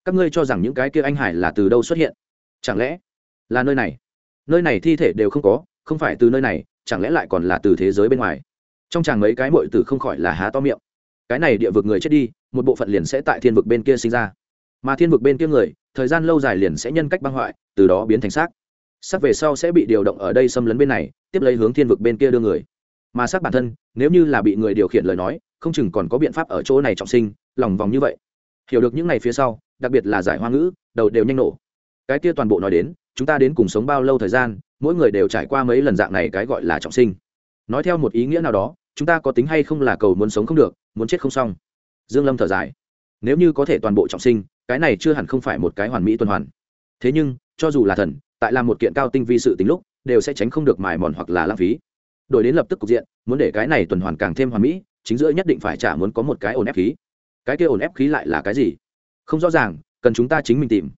Các ngươi cho rằng những cái kia anh hải là từ đâu xuất hiện? Chẳng lẽ là nơi này? Nơi này thi thể đều không có, không phải từ nơi này, chẳng lẽ lại còn là từ thế giới bên ngoài? Trong chàng mấy cái mội tử không khỏi là há to miệng cái này địa vực người chết đi, một bộ phận liền sẽ tại thiên vực bên kia sinh ra. Mà thiên vực bên kia người, thời gian lâu dài liền sẽ nhân cách băng hoại, từ đó biến thành xác. Xác về sau sẽ bị điều động ở đây xâm lấn bên này, tiếp lấy hướng thiên vực bên kia đưa người. Mà xác bản thân, nếu như là bị người điều khiển lời nói, không chừng còn có biện pháp ở chỗ này trọng sinh, lòng vòng như vậy. Hiểu được những ngày phía sau, đặc biệt là giải hoa ngữ, đầu đều nhanh nổ. Cái kia toàn bộ nói đến, chúng ta đến cùng sống bao lâu thời gian, mỗi người đều trải qua mấy lần dạng này cái gọi là trọng sinh. Nói theo một ý nghĩa nào đó chúng ta có tính hay không là cầu muốn sống không được, muốn chết không xong. Dương lâm thở dài. Nếu như có thể toàn bộ trọng sinh, cái này chưa hẳn không phải một cái hoàn mỹ tuần hoàn. Thế nhưng, cho dù là thần, tại làm một kiện cao tinh vi sự tính lúc, đều sẽ tránh không được mài mòn hoặc là lãng phí. Đổi đến lập tức cục diện, muốn để cái này tuần hoàn càng thêm hoàn mỹ, chính giữa nhất định phải trả muốn có một cái ổn ép khí. Cái kia ổn ép khí lại là cái gì? Không rõ ràng, cần chúng ta chính mình tìm.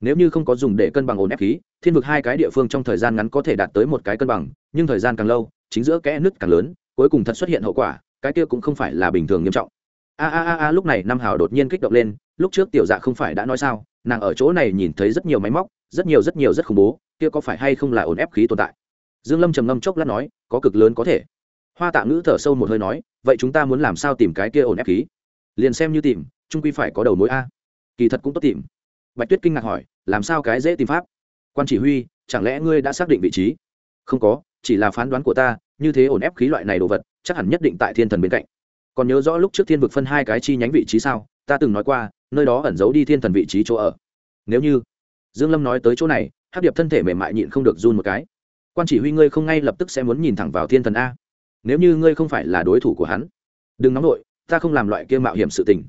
Nếu như không có dùng để cân bằng ổn ép khí, thiên vực hai cái địa phương trong thời gian ngắn có thể đạt tới một cái cân bằng, nhưng thời gian càng lâu, chính giữa kẽ nứt càng lớn cuối cùng thật xuất hiện hậu quả, cái kia cũng không phải là bình thường nghiêm trọng. A a a a, lúc này nam hào đột nhiên kích động lên, lúc trước tiểu dạ không phải đã nói sao, nàng ở chỗ này nhìn thấy rất nhiều máy móc, rất nhiều rất nhiều rất khủng bố, kia có phải hay không là ổn ép khí tồn tại? Dương lâm trầm ngâm chốc lát nói, có cực lớn có thể. Hoa tạ ngữ thở sâu một hơi nói, vậy chúng ta muốn làm sao tìm cái kia ổn ép khí? Liền xem như tìm trung quy phải có đầu mối a. Kỳ thật cũng tốt tìm. Bạch tuyết kinh ngạc hỏi, làm sao cái dễ tìm pháp? Quan chỉ huy, chẳng lẽ ngươi đã xác định vị trí? Không có chỉ là phán đoán của ta, như thế ổn ép khí loại này đồ vật, chắc hẳn nhất định tại thiên thần bên cạnh. Còn nhớ rõ lúc trước thiên vực phân hai cái chi nhánh vị trí sao? Ta từng nói qua, nơi đó ẩn giấu đi thiên thần vị trí chỗ ở. Nếu như dương lâm nói tới chỗ này, hắc điệp thân thể mềm mại nhịn không được run một cái. Quan chỉ huy ngươi không ngay lập tức sẽ muốn nhìn thẳng vào thiên thần a. Nếu như ngươi không phải là đối thủ của hắn, đừng nóng nổi ta không làm loại kia mạo hiểm sự tình.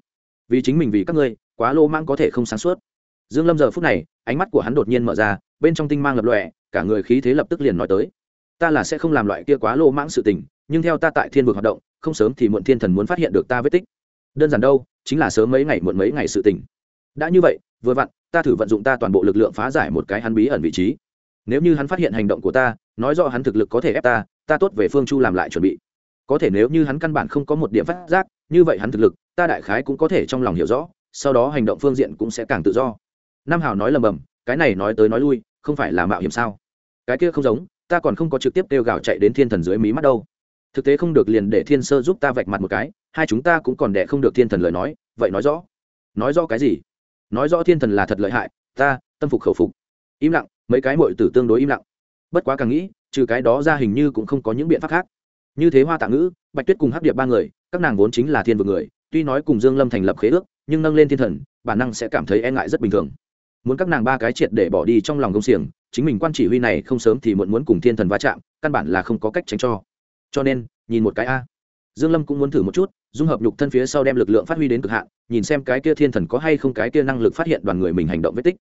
Vì chính mình vì các ngươi, quá lô mang có thể không sáng suốt. Dương lâm giờ phút này, ánh mắt của hắn đột nhiên mở ra, bên trong tinh mang lập lòe, cả người khí thế lập tức liền nói tới ta là sẽ không làm loại kia quá lô mãng sự tình, nhưng theo ta tại thiên vực hoạt động, không sớm thì muộn thiên thần muốn phát hiện được ta vết tích. Đơn giản đâu, chính là sớm mấy ngày muộn mấy ngày sự tình. Đã như vậy, vừa vặn, ta thử vận dụng ta toàn bộ lực lượng phá giải một cái hắn bí ẩn vị trí. Nếu như hắn phát hiện hành động của ta, nói rõ hắn thực lực có thể ép ta ta tốt về phương chu làm lại chuẩn bị. Có thể nếu như hắn căn bản không có một điểm phát giác, như vậy hắn thực lực, ta đại khái cũng có thể trong lòng hiểu rõ, sau đó hành động phương diện cũng sẽ càng tự do. Nam hào nói lầm bầm, cái này nói tới nói lui, không phải là mạo hiểm sao? Cái kia không giống ta còn không có trực tiếp kêu gào chạy đến thiên thần dưới mí mắt đâu. Thực tế không được liền để thiên sơ giúp ta vạch mặt một cái, hai chúng ta cũng còn đẻ không được thiên thần lời nói, vậy nói rõ. Nói rõ cái gì? Nói rõ thiên thần là thật lợi hại, ta, tâm phục khẩu phục. Im lặng, mấy cái mội tử tương đối im lặng. Bất quá càng nghĩ, trừ cái đó ra hình như cũng không có những biện pháp khác. Như thế hoa tạ ngữ, bạch tuyết cùng hắc điệp ba người, các nàng vốn chính là thiên vực người, tuy nói cùng dương lâm thành lập khế ước, nhưng nâng lên thiên thần, bản năng sẽ cảm thấy e ngại rất bình thường muốn các nàng ba cái triệt để bỏ đi trong lòng công xiềng, chính mình quan chỉ huy này không sớm thì muộn muốn cùng thiên thần va chạm, căn bản là không có cách tránh cho. Cho nên, nhìn một cái a. Dương lâm cũng muốn thử một chút, dung hợp nhục thân phía sau đem lực lượng phát huy đến cực hạn, nhìn xem cái kia thiên thần có hay không cái kia năng lực phát hiện đoàn người mình hành động vết tích.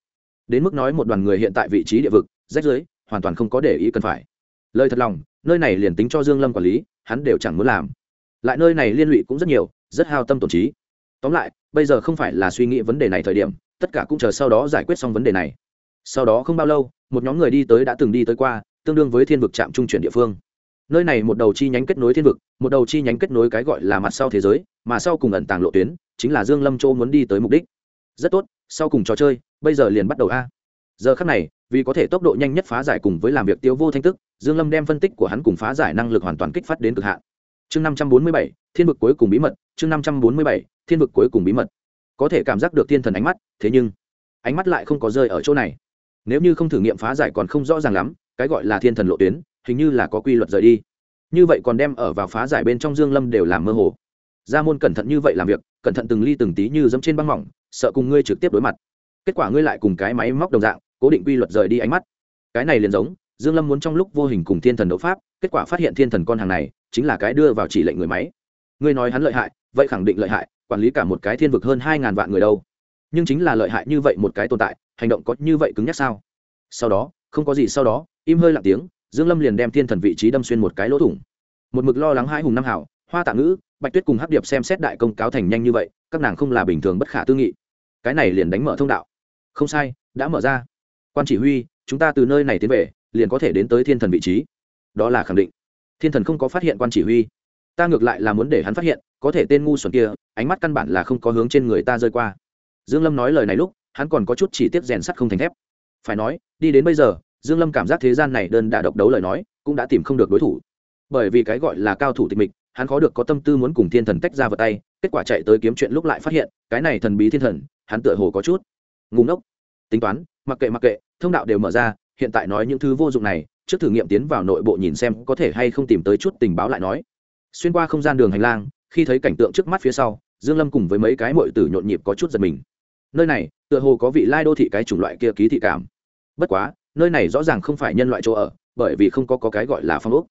Đến mức nói một đoàn người hiện tại vị trí địa vực, rách dưới hoàn toàn không có để ý cần phải. Lời thật lòng, nơi này liền tính cho dương lâm quản lý, hắn đều chẳng muốn làm. Lại nơi này liên lụy cũng rất nhiều, rất hao tâm tổn trí. Tóm lại, bây giờ không phải là suy nghĩ vấn đề này thời điểm tất cả cũng chờ sau đó giải quyết xong vấn đề này. Sau đó không bao lâu một nhóm người đi tới đã từng đi tới qua tương đương với thiên vực trạm trung chuyển địa phương. Nơi này một đầu chi nhánh kết nối thiên vực một đầu chi nhánh kết nối cái gọi là mặt sau thế giới mà sau cùng ẩn tàng lộ tuyến chính là dương lâm châu muốn đi tới mục đích. Rất tốt sau cùng trò chơi bây giờ liền bắt đầu a. Giờ khắc này vì có thể tốc độ nhanh nhất phá giải cùng với làm việc tiêu vô thanh tức dương lâm đem phân tích của hắn cùng phá giải năng lực hoàn toàn kích phát đến cực hạn. Chương 547, thiên vực cuối cùng bí mật chương 547, thiên vực cuối cùng bí mật có thể cảm giác được thiên thần ánh mắt, thế nhưng, ánh mắt lại không có rơi ở chỗ này. Nếu như không thử nghiệm phá giải còn không rõ ràng lắm, cái gọi là thiên thần lộ tuyến, hình như là có quy luật rời đi. Như vậy còn đem ở vào phá giải bên trong dương lâm đều làm mơ hồ. Gia môn cẩn thận như vậy làm việc, cẩn thận từng ly từng tí như dẫm trên băng mỏng, sợ cùng ngươi trực tiếp đối mặt. Kết quả ngươi lại cùng cái máy móc đồng dạng, cố định quy luật rời đi ánh mắt. Cái này liền giống, dương lâm muốn trong lúc vô hình cùng thiên thần đấu pháp, kết quả phát hiện thiên thần con hàng này, chính là cái đưa vào chỉ lệnh người máy. Ngươi nói hắn lợi hại, vậy khẳng định lợi hại quản lý cả một cái thiên vực hơn hai ngàn vạn người đâu. Nhưng chính là lợi hại như vậy một cái tồn tại, hành động có như vậy cứng nhắc sao? Sau đó, không có gì sau đó, im hơi lặng tiếng, dương lâm liền đem thiên thần vị trí đâm xuyên một cái lỗ thủng. Một mực lo lắng hai hùng năm hảo, hoa tạ ngữ, bạch tuyết cùng hắc điệp xem xét đại công cáo thành nhanh như vậy, các nàng không là bình thường bất khả tư nghị. Cái này liền đánh mở thông đạo. Không sai, đã mở ra. Quan chỉ huy, chúng ta từ nơi này tiến về, liền có thể đến tới thiên thần vị trí. Đó là khẳng định. Thiên thần không có phát hiện quan chỉ huy. Ta ngược lại là muốn để hắn phát hiện có thể tên ngu xuẩn kia, ánh mắt căn bản là không có hướng trên người ta rơi qua. Dương lâm nói lời này lúc, hắn còn có chút chỉ tiết rèn sắt không thành thép. Phải nói, đi đến bây giờ, dương lâm cảm giác thế gian này đơn đã độc đấu lời nói, cũng đã tìm không được đối thủ. Bởi vì cái gọi là cao thủ tịch mịch, hắn khó được có tâm tư muốn cùng thiên thần tách ra vào tay, kết quả chạy tới kiếm chuyện lúc lại phát hiện, cái này thần bí thiên thần, hắn tựa hồ có chút ngu ngốc. Tính toán, mặc kệ mặc kệ, thông đạo đều mở ra, hiện tại nói những thứ vô dụng này, trước thử nghiệm tiến vào nội bộ nhìn xem có thể hay không tìm tới chút tình báo lại nói. Xuyên qua không gian đường hành lang khi thấy cảnh tượng trước mắt phía sau dương lâm cùng với mấy cái mội tử nhộn nhịp có chút giật mình. Nơi này tựa hồ có vị lai đô thị cái chủng loại kia ký thị cảm. Bất quá nơi này rõ ràng không phải nhân loại chỗ ở bởi vì không có, có cái gọi là phong ốc.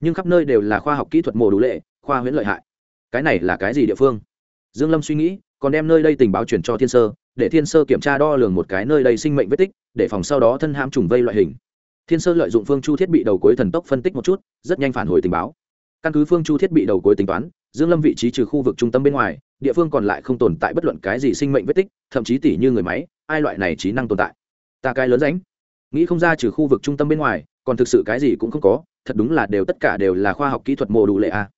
Nhưng khắp nơi đều là khoa học kỹ thuật mồ đủ lệ khoa huyễn lợi hại. Cái này là cái gì địa phương? Dương lâm suy nghĩ còn đem nơi đây tình báo chuyển cho thiên sơ để thiên sơ kiểm tra đo lường một cái nơi đây sinh mệnh vết tích để phòng sau đó thân ham trùng vây loại hình. Thiên sơ lợi dụng phương chu thiết bị đầu cuối thần tốc phân tích một chút rất nhanh phản hồi tình báo. Căn cứ phương chu thiết bị đầu cuối tính toán dương lâm vị trí trừ khu vực trung tâm bên ngoài, địa phương còn lại không tồn tại bất luận cái gì sinh mệnh vết tích, thậm chí tỷ như người máy, ai loại này trí năng tồn tại. Ta cái lớn ránh. Nghĩ không ra trừ khu vực trung tâm bên ngoài, còn thực sự cái gì cũng không có, thật đúng là đều tất cả đều là khoa học kỹ thuật mô đủ lệ a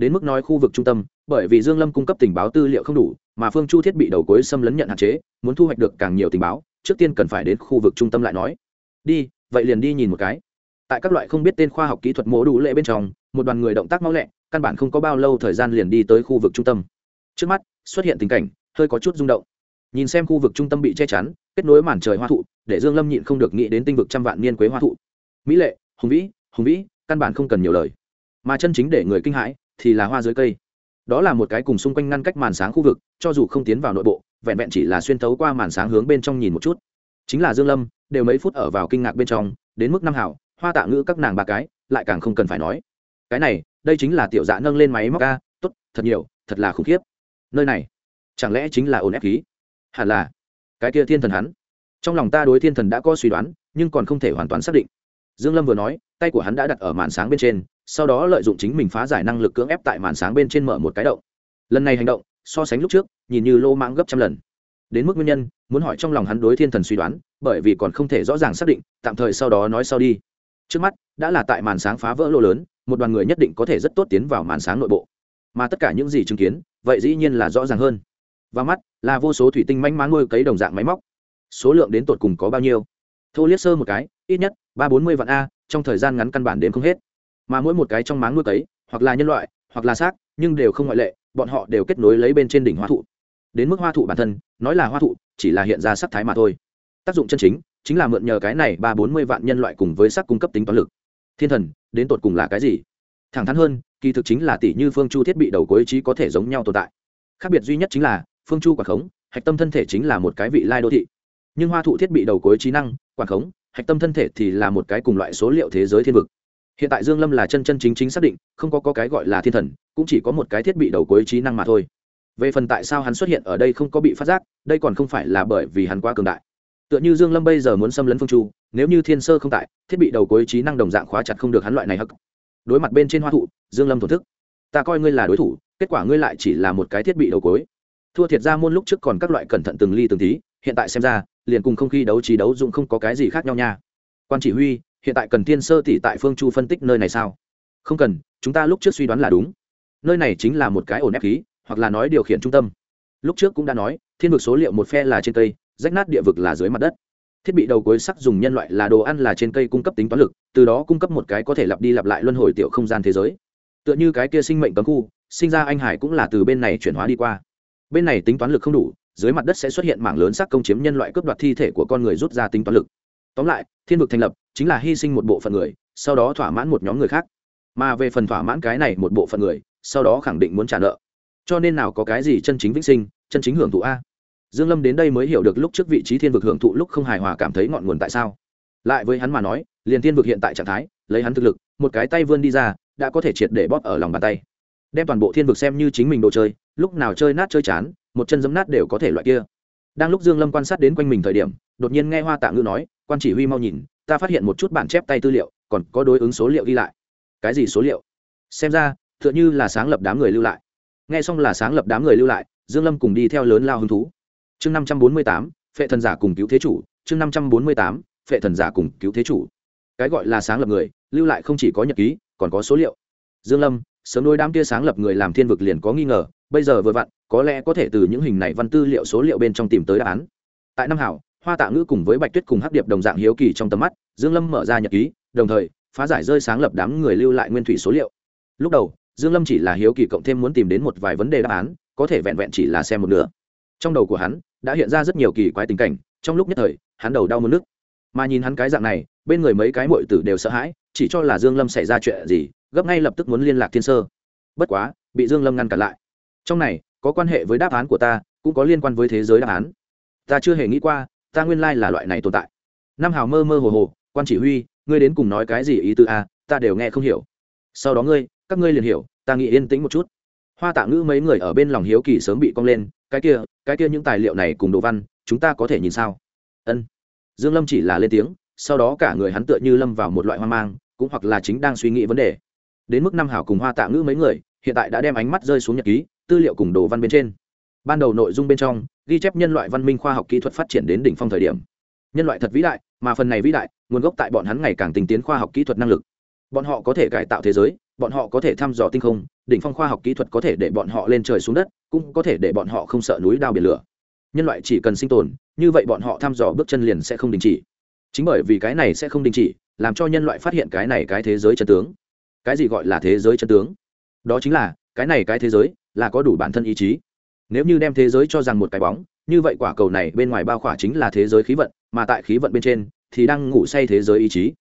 đến mức nói khu vực trung tâm, bởi vì dương lâm cung cấp tình báo tư liệu không đủ, mà phương chu thiết bị đầu cuối xâm lấn nhận hạn chế, muốn thu hoạch được càng nhiều tình báo, trước tiên cần phải đến khu vực trung tâm lại nói. Đi, vậy liền đi nhìn một cái tại các loại không biết tên khoa học kỹ thuật mô đủ lệ bên trong, một đoàn người động tác mau lẹ, căn bản không có bao lâu thời gian liền đi tới khu vực trung tâm. Trước mắt, xuất hiện tình cảnh, hơi có chút rung động. Nhìn xem khu vực trung tâm bị che chắn, kết nối màn trời hoa thụ, để dương lâm nhịn không được nghĩ đến tinh vực trăm vạn niên quế hoa thụ. Mỹ lệ, hùng vĩ hùng vĩ, căn bản không cần nhiều lời. Mà chân chính để người kinh hãi, thì là hoa dưới cây. Đó là một cái cùng xung quanh ngăn cách màn sáng khu vực, cho dù không tiến vào nội bộ, vẹn vẹn chỉ là xuyên thấu qua màn sáng hướng bên trong nhìn một chút. Chính là dương lâm, đều mấy phút ở vào kinh ngạc bên trong, đến mức năm hảo hoa tạ ngữ các nàng ba cái, lại càng không cần phải nói. Cái này, đây chính là tiểu dạ nâng lên máy móc ca tốt, thật nhiều, thật là khủng khiếp. Nơi này, chẳng lẽ chính là ồn ép khí? Hẳn là. Cái kia thiên thần hắn. Trong lòng ta đối thiên thần đã có suy đoán, nhưng còn không thể hoàn toàn xác định. Dương lâm vừa nói, tay của hắn đã đặt ở màn sáng bên trên, sau đó lợi dụng chính mình phá giải năng lực cưỡng ép tại màn sáng bên trên mở một cái động. Lần này hành động, so sánh lúc trước, nhìn như lô mãng gấp trăm lần. Đến mức nguyên nhân, muốn hỏi trong lòng hắn đối thiên thần suy đoán, bởi vì còn không thể rõ ràng xác định, tạm thời sau đó nói sau đi trước mắt, đã là tại màn sáng phá vỡ lô lớn, một đoàn người nhất định có thể rất tốt tiến vào màn sáng nội bộ. Mà tất cả những gì chứng kiến, vậy dĩ nhiên là rõ ràng hơn. Và mắt, là vô số thủy tinh manh má nuôi cấy đồng dạng máy móc. Số lượng đến tột cùng có bao nhiêu? Thô liếc sơ một cái, ít nhất, ba bốn mươi vạn a, trong thời gian ngắn căn bản đến không hết. Mà mỗi một cái trong máng nuôi cấy, hoặc là nhân loại, hoặc là xác, nhưng đều không ngoại lệ, bọn họ đều kết nối lấy bên trên đỉnh hoa thụ. Đến mức hoa thụ bản thân, nói là hoa thụ, chỉ là hiện ra sắc thái mà thôi. Tác dụng chân chính chính là mượn nhờ cái này ba bốn mươi vạn nhân loại cùng với sắc cung cấp tính toán lực. Thiên thần đến tột cùng là cái gì? Thẳng thắn hơn kỳ thực chính là tỷ như phương chu thiết bị đầu cuối trí có thể giống nhau tồn tại. Khác biệt duy nhất chính là phương chu quả khống hạch tâm thân thể chính là một cái vị lai đô thị. Nhưng hoa thụ thiết bị đầu cuối trí năng quản khống hạch tâm thân thể thì là một cái cùng loại số liệu thế giới thiên vực. Hiện tại dương lâm là chân chân chính chính xác định không có, có cái gọi là thiên thần cũng chỉ có một cái thiết bị đầu cuối trí năng mà thôi. Về phần tại sao hắn xuất hiện ở đây không có bị phát giác đây còn không phải là bởi vì hắn quá cường đại tựa như dương lâm bây giờ muốn xâm lấn phương chu, nếu như thiên sơ không tại, thiết bị đầu cuối trí năng đồng dạng khóa chặt không được hắn loại này hắc. Đối mặt bên trên hoa thụ, dương lâm thổn thức. Ta coi ngươi là đối thủ, kết quả ngươi lại chỉ là một cái thiết bị đầu cuối. Thua thiệt ra môn lúc trước còn các loại cẩn thận từng ly từng tí, hiện tại xem ra, liền cùng không khí đấu trí đấu dụng không có cái gì khác nhau nha. Quan chỉ huy, hiện tại cần Thiên sơ tỷ tại phương chu phân tích nơi này sao? Không cần, chúng ta lúc trước suy đoán là đúng. Nơi này chính là một cái ổn ép khí, hoặc là nói điều khiển trung tâm. Lúc trước cũng đã nói, thiên vực số liệu một phe là trên Tây rách nát địa vực là dưới mặt đất. Thiết bị đầu cuối sắc dùng nhân loại là đồ ăn là trên cây cung cấp tính toán lực, từ đó cung cấp một cái có thể lặp đi lặp lại luân hồi tiểu không gian thế giới. Tựa như cái kia sinh mệnh cấm khu, sinh ra anh hải cũng là từ bên này chuyển hóa đi qua. Bên này tính toán lực không đủ, dưới mặt đất sẽ xuất hiện mảng lớn sắc công chiếm nhân loại cướp đoạt thi thể của con người rút ra tính toán lực. Tóm lại, thiên vực thành lập chính là hy sinh một bộ phận người, sau đó thỏa mãn một nhóm người khác. Mà về phần thỏa mãn cái này một bộ phận người, sau đó khẳng định muốn trả nợ. Cho nên nào có cái gì chân chính vĩnh sinh, chân chính hưởng thụ a? Dương lâm đến đây mới hiểu được lúc trước vị trí thiên vực hưởng thụ lúc không hài hòa cảm thấy ngọn nguồn tại sao. Lại với hắn mà nói, liền thiên vực hiện tại trạng thái, lấy hắn thực lực, một cái tay vươn đi ra, đã có thể triệt để bóp ở lòng bàn tay. Đem toàn bộ thiên vực xem như chính mình đồ chơi, lúc nào chơi nát chơi chán, một chân giấm nát đều có thể loại kia. Đang lúc dương lâm quan sát đến quanh mình thời điểm, đột nhiên nghe hoa tạ ngữ nói, quan chỉ huy mau nhìn, ta phát hiện một chút bản chép tay tư liệu, còn có đối ứng số liệu ghi lại. Cái gì số liệu? Xem ra, tựa như là sáng lập đám người lưu lại. Nghe xong là sáng lập đám người lưu lại, dương lâm cùng đi theo lớn lao hứng thú chương năm trăm bốn mươi tám, phệ thần giả cùng cứu thế chủ. Chương năm trăm bốn mươi tám, phệ thần giả cùng cứu thế chủ. Cái gọi là sáng lập người, lưu lại không chỉ có nhật ký, còn có số liệu. Dương lâm, sớm đôi đám kia sáng lập người làm thiên vực liền có nghi ngờ, bây giờ vừa vặn, có lẽ có thể từ những hình này văn tư liệu số liệu bên trong tìm tới đáp án. Tại năm hảo, hoa tạ ngữ cùng với bạch tuyết cùng hắc điệp đồng dạng hiếu kỳ trong tầm mắt, dương lâm mở ra nhật ký, đồng thời, phá giải rơi sáng lập đám người lưu lại nguyên thủy số liệu. Lúc đầu, dương lâm chỉ là hiếu kỳ cộng thêm muốn tìm đến một vài vấn đề đáp án, có thể vẹn vẹn chỉ là xem một nửa. Trong đầu của hắn đã hiện ra rất nhiều kỳ quái tình cảnh, trong lúc nhất thời, hắn đầu đau mất nước. Mà nhìn hắn cái dạng này, bên người mấy cái muội tử đều sợ hãi, chỉ cho là dương lâm xảy ra chuyện gì, gấp ngay lập tức muốn liên lạc thiên sơ. Bất quá, bị dương lâm ngăn cản lại. Trong này, có quan hệ với đáp án của ta, cũng có liên quan với thế giới đáp án. Ta chưa hề nghĩ qua, ta nguyên lai là loại này tồn tại. Nam hào mơ mơ hồ hồ, quan chỉ huy, ngươi đến cùng nói cái gì ý tư a à, ta đều nghe không hiểu. Sau đó ngươi, các ngươi liền hiểu, ta nghĩ yên tĩnh một chút. Hoa tạ ngữ mấy người ở bên lòng hiếu kỳ sớm bị cong lên, cái kia cái kia những tài liệu này cùng đồ văn, chúng ta có thể nhìn sao? Ân. Dương lâm chỉ là lên tiếng, sau đó cả người hắn tựa như lâm vào một loại hoang mang, cũng hoặc là chính đang suy nghĩ vấn đề. Đến mức năm hảo cùng hoa tạ ngữ mấy người, hiện tại đã đem ánh mắt rơi xuống nhật ký, tư liệu cùng đồ văn bên trên. Ban đầu nội dung bên trong, ghi chép nhân loại văn minh khoa học kỹ thuật phát triển đến đỉnh phong thời điểm. Nhân loại thật vĩ đại, mà phần này vĩ đại, nguồn gốc tại bọn hắn ngày càng tinh tiến khoa học kỹ thuật năng lực. Bọn họ có thể cải tạo thế giới bọn họ có thể thăm dò tinh không, đỉnh phong khoa học kỹ thuật có thể để bọn họ lên trời xuống đất, cũng có thể để bọn họ không sợ núi đao biển lửa. Nhân loại chỉ cần sinh tồn, như vậy bọn họ thăm dò bước chân liền sẽ không đình chỉ. Chính bởi vì cái này sẽ không đình chỉ, làm cho nhân loại phát hiện cái này cái thế giới chân tướng. Cái gì gọi là thế giới chân tướng? Đó chính là, cái này cái thế giới là có đủ bản thân ý chí. Nếu như đem thế giới cho rằng một cái bóng, như vậy quả cầu này bên ngoài bao khỏa chính là thế giới khí vận, mà tại khí vận bên trên thì đang ngủ say thế giới ý chí.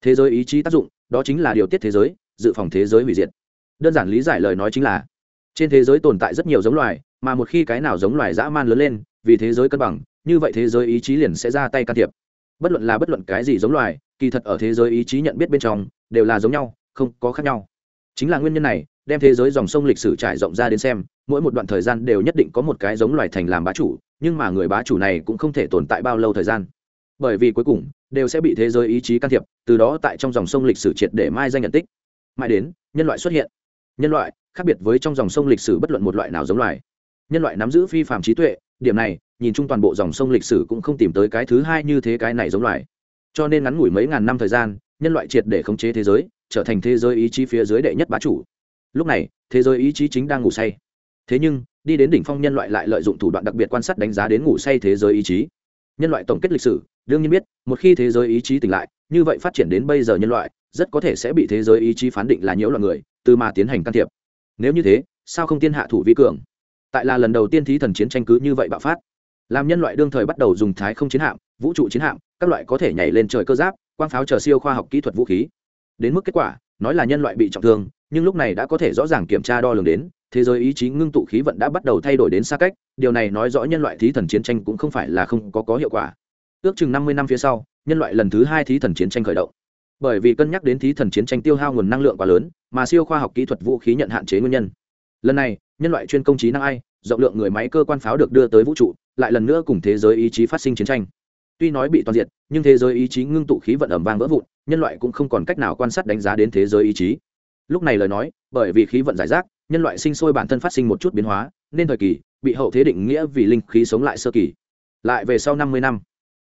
Thế giới ý chí tác dụng, đó chính là điều tiết thế giới dự phòng thế giới hủy diệt. Đơn giản lý giải lời nói chính là, trên thế giới tồn tại rất nhiều giống loài, mà một khi cái nào giống loài dã man lớn lên, vì thế giới cân bằng, như vậy thế giới ý chí liền sẽ ra tay can thiệp. Bất luận là bất luận cái gì giống loài, kỳ thật ở thế giới ý chí nhận biết bên trong, đều là giống nhau, không có khác nhau. Chính là nguyên nhân này, đem thế giới dòng sông lịch sử trải rộng ra đến xem, mỗi một đoạn thời gian đều nhất định có một cái giống loài thành làm bá chủ, nhưng mà người bá chủ này cũng không thể tồn tại bao lâu thời gian. Bởi vì cuối cùng, đều sẽ bị thế giới ý chí can thiệp, từ đó tại trong dòng sông lịch sử triệt để mai danh nhận tích mãi đến nhân loại xuất hiện. Nhân loại, khác biệt với trong dòng sông lịch sử bất luận một loại nào giống loài. Nhân loại nắm giữ phi phạm trí tuệ, điểm này, nhìn chung toàn bộ dòng sông lịch sử cũng không tìm tới cái thứ hai như thế cái này giống loài. Cho nên ngắn ngủi mấy ngàn năm thời gian, nhân loại triệt để khống chế thế giới, trở thành thế giới ý chí phía dưới đệ nhất bá chủ. Lúc này, thế giới ý chí chính đang ngủ say. Thế nhưng, đi đến đỉnh phong nhân loại lại lợi dụng thủ đoạn đặc biệt quan sát đánh giá đến ngủ say thế giới ý chí. Nhân loại tổng kết lịch sử, đương nhiên biết, một khi thế giới ý chí tỉnh lại, như vậy phát triển đến bây giờ nhân loại rất có thể sẽ bị thế giới ý chí phán định là nhiễu loạn người, từ mà tiến hành can thiệp. Nếu như thế, sao không tiên hạ thủ vi cường? Tại là lần đầu tiên thí thần chiến tranh cứ như vậy bạo phát. Làm nhân loại đương thời bắt đầu dùng thái không chiến hạm, vũ trụ chiến hạm, các loại có thể nhảy lên trời cơ giáp, quang pháo chờ siêu khoa học kỹ thuật vũ khí. Đến mức kết quả, nói là nhân loại bị trọng thương, nhưng lúc này đã có thể rõ ràng kiểm tra đo lường đến, thế giới ý chí ngưng tụ khí vận đã bắt đầu thay đổi đến xa cách, điều này nói rõ nhân loại thí thần chiến tranh cũng không phải là không có có hiệu quả. Ước chừng năm mươi năm phía sau, nhân loại lần thứ hai thí thần chiến tranh khởi động bởi vì cân nhắc đến thí thần chiến tranh tiêu hao nguồn năng lượng quá lớn, mà siêu khoa học kỹ thuật vũ khí nhận hạn chế nguyên nhân. Lần này, nhân loại chuyên công trí năng ai, rộng lượng người máy cơ quan pháo được đưa tới vũ trụ, lại lần nữa cùng thế giới ý chí phát sinh chiến tranh. Tuy nói bị toàn diện nhưng thế giới ý chí ngưng tụ khí vận ẩm vang vỡ vụn, nhân loại cũng không còn cách nào quan sát đánh giá đến thế giới ý chí. Lúc này lời nói, bởi vì khí vận giải rác, nhân loại sinh sôi bản thân phát sinh một chút biến hóa, nên thời kỳ, bị hậu thế định nghĩa vì linh khí sống lại sơ kỳ. Lại về sau năm mươi năm,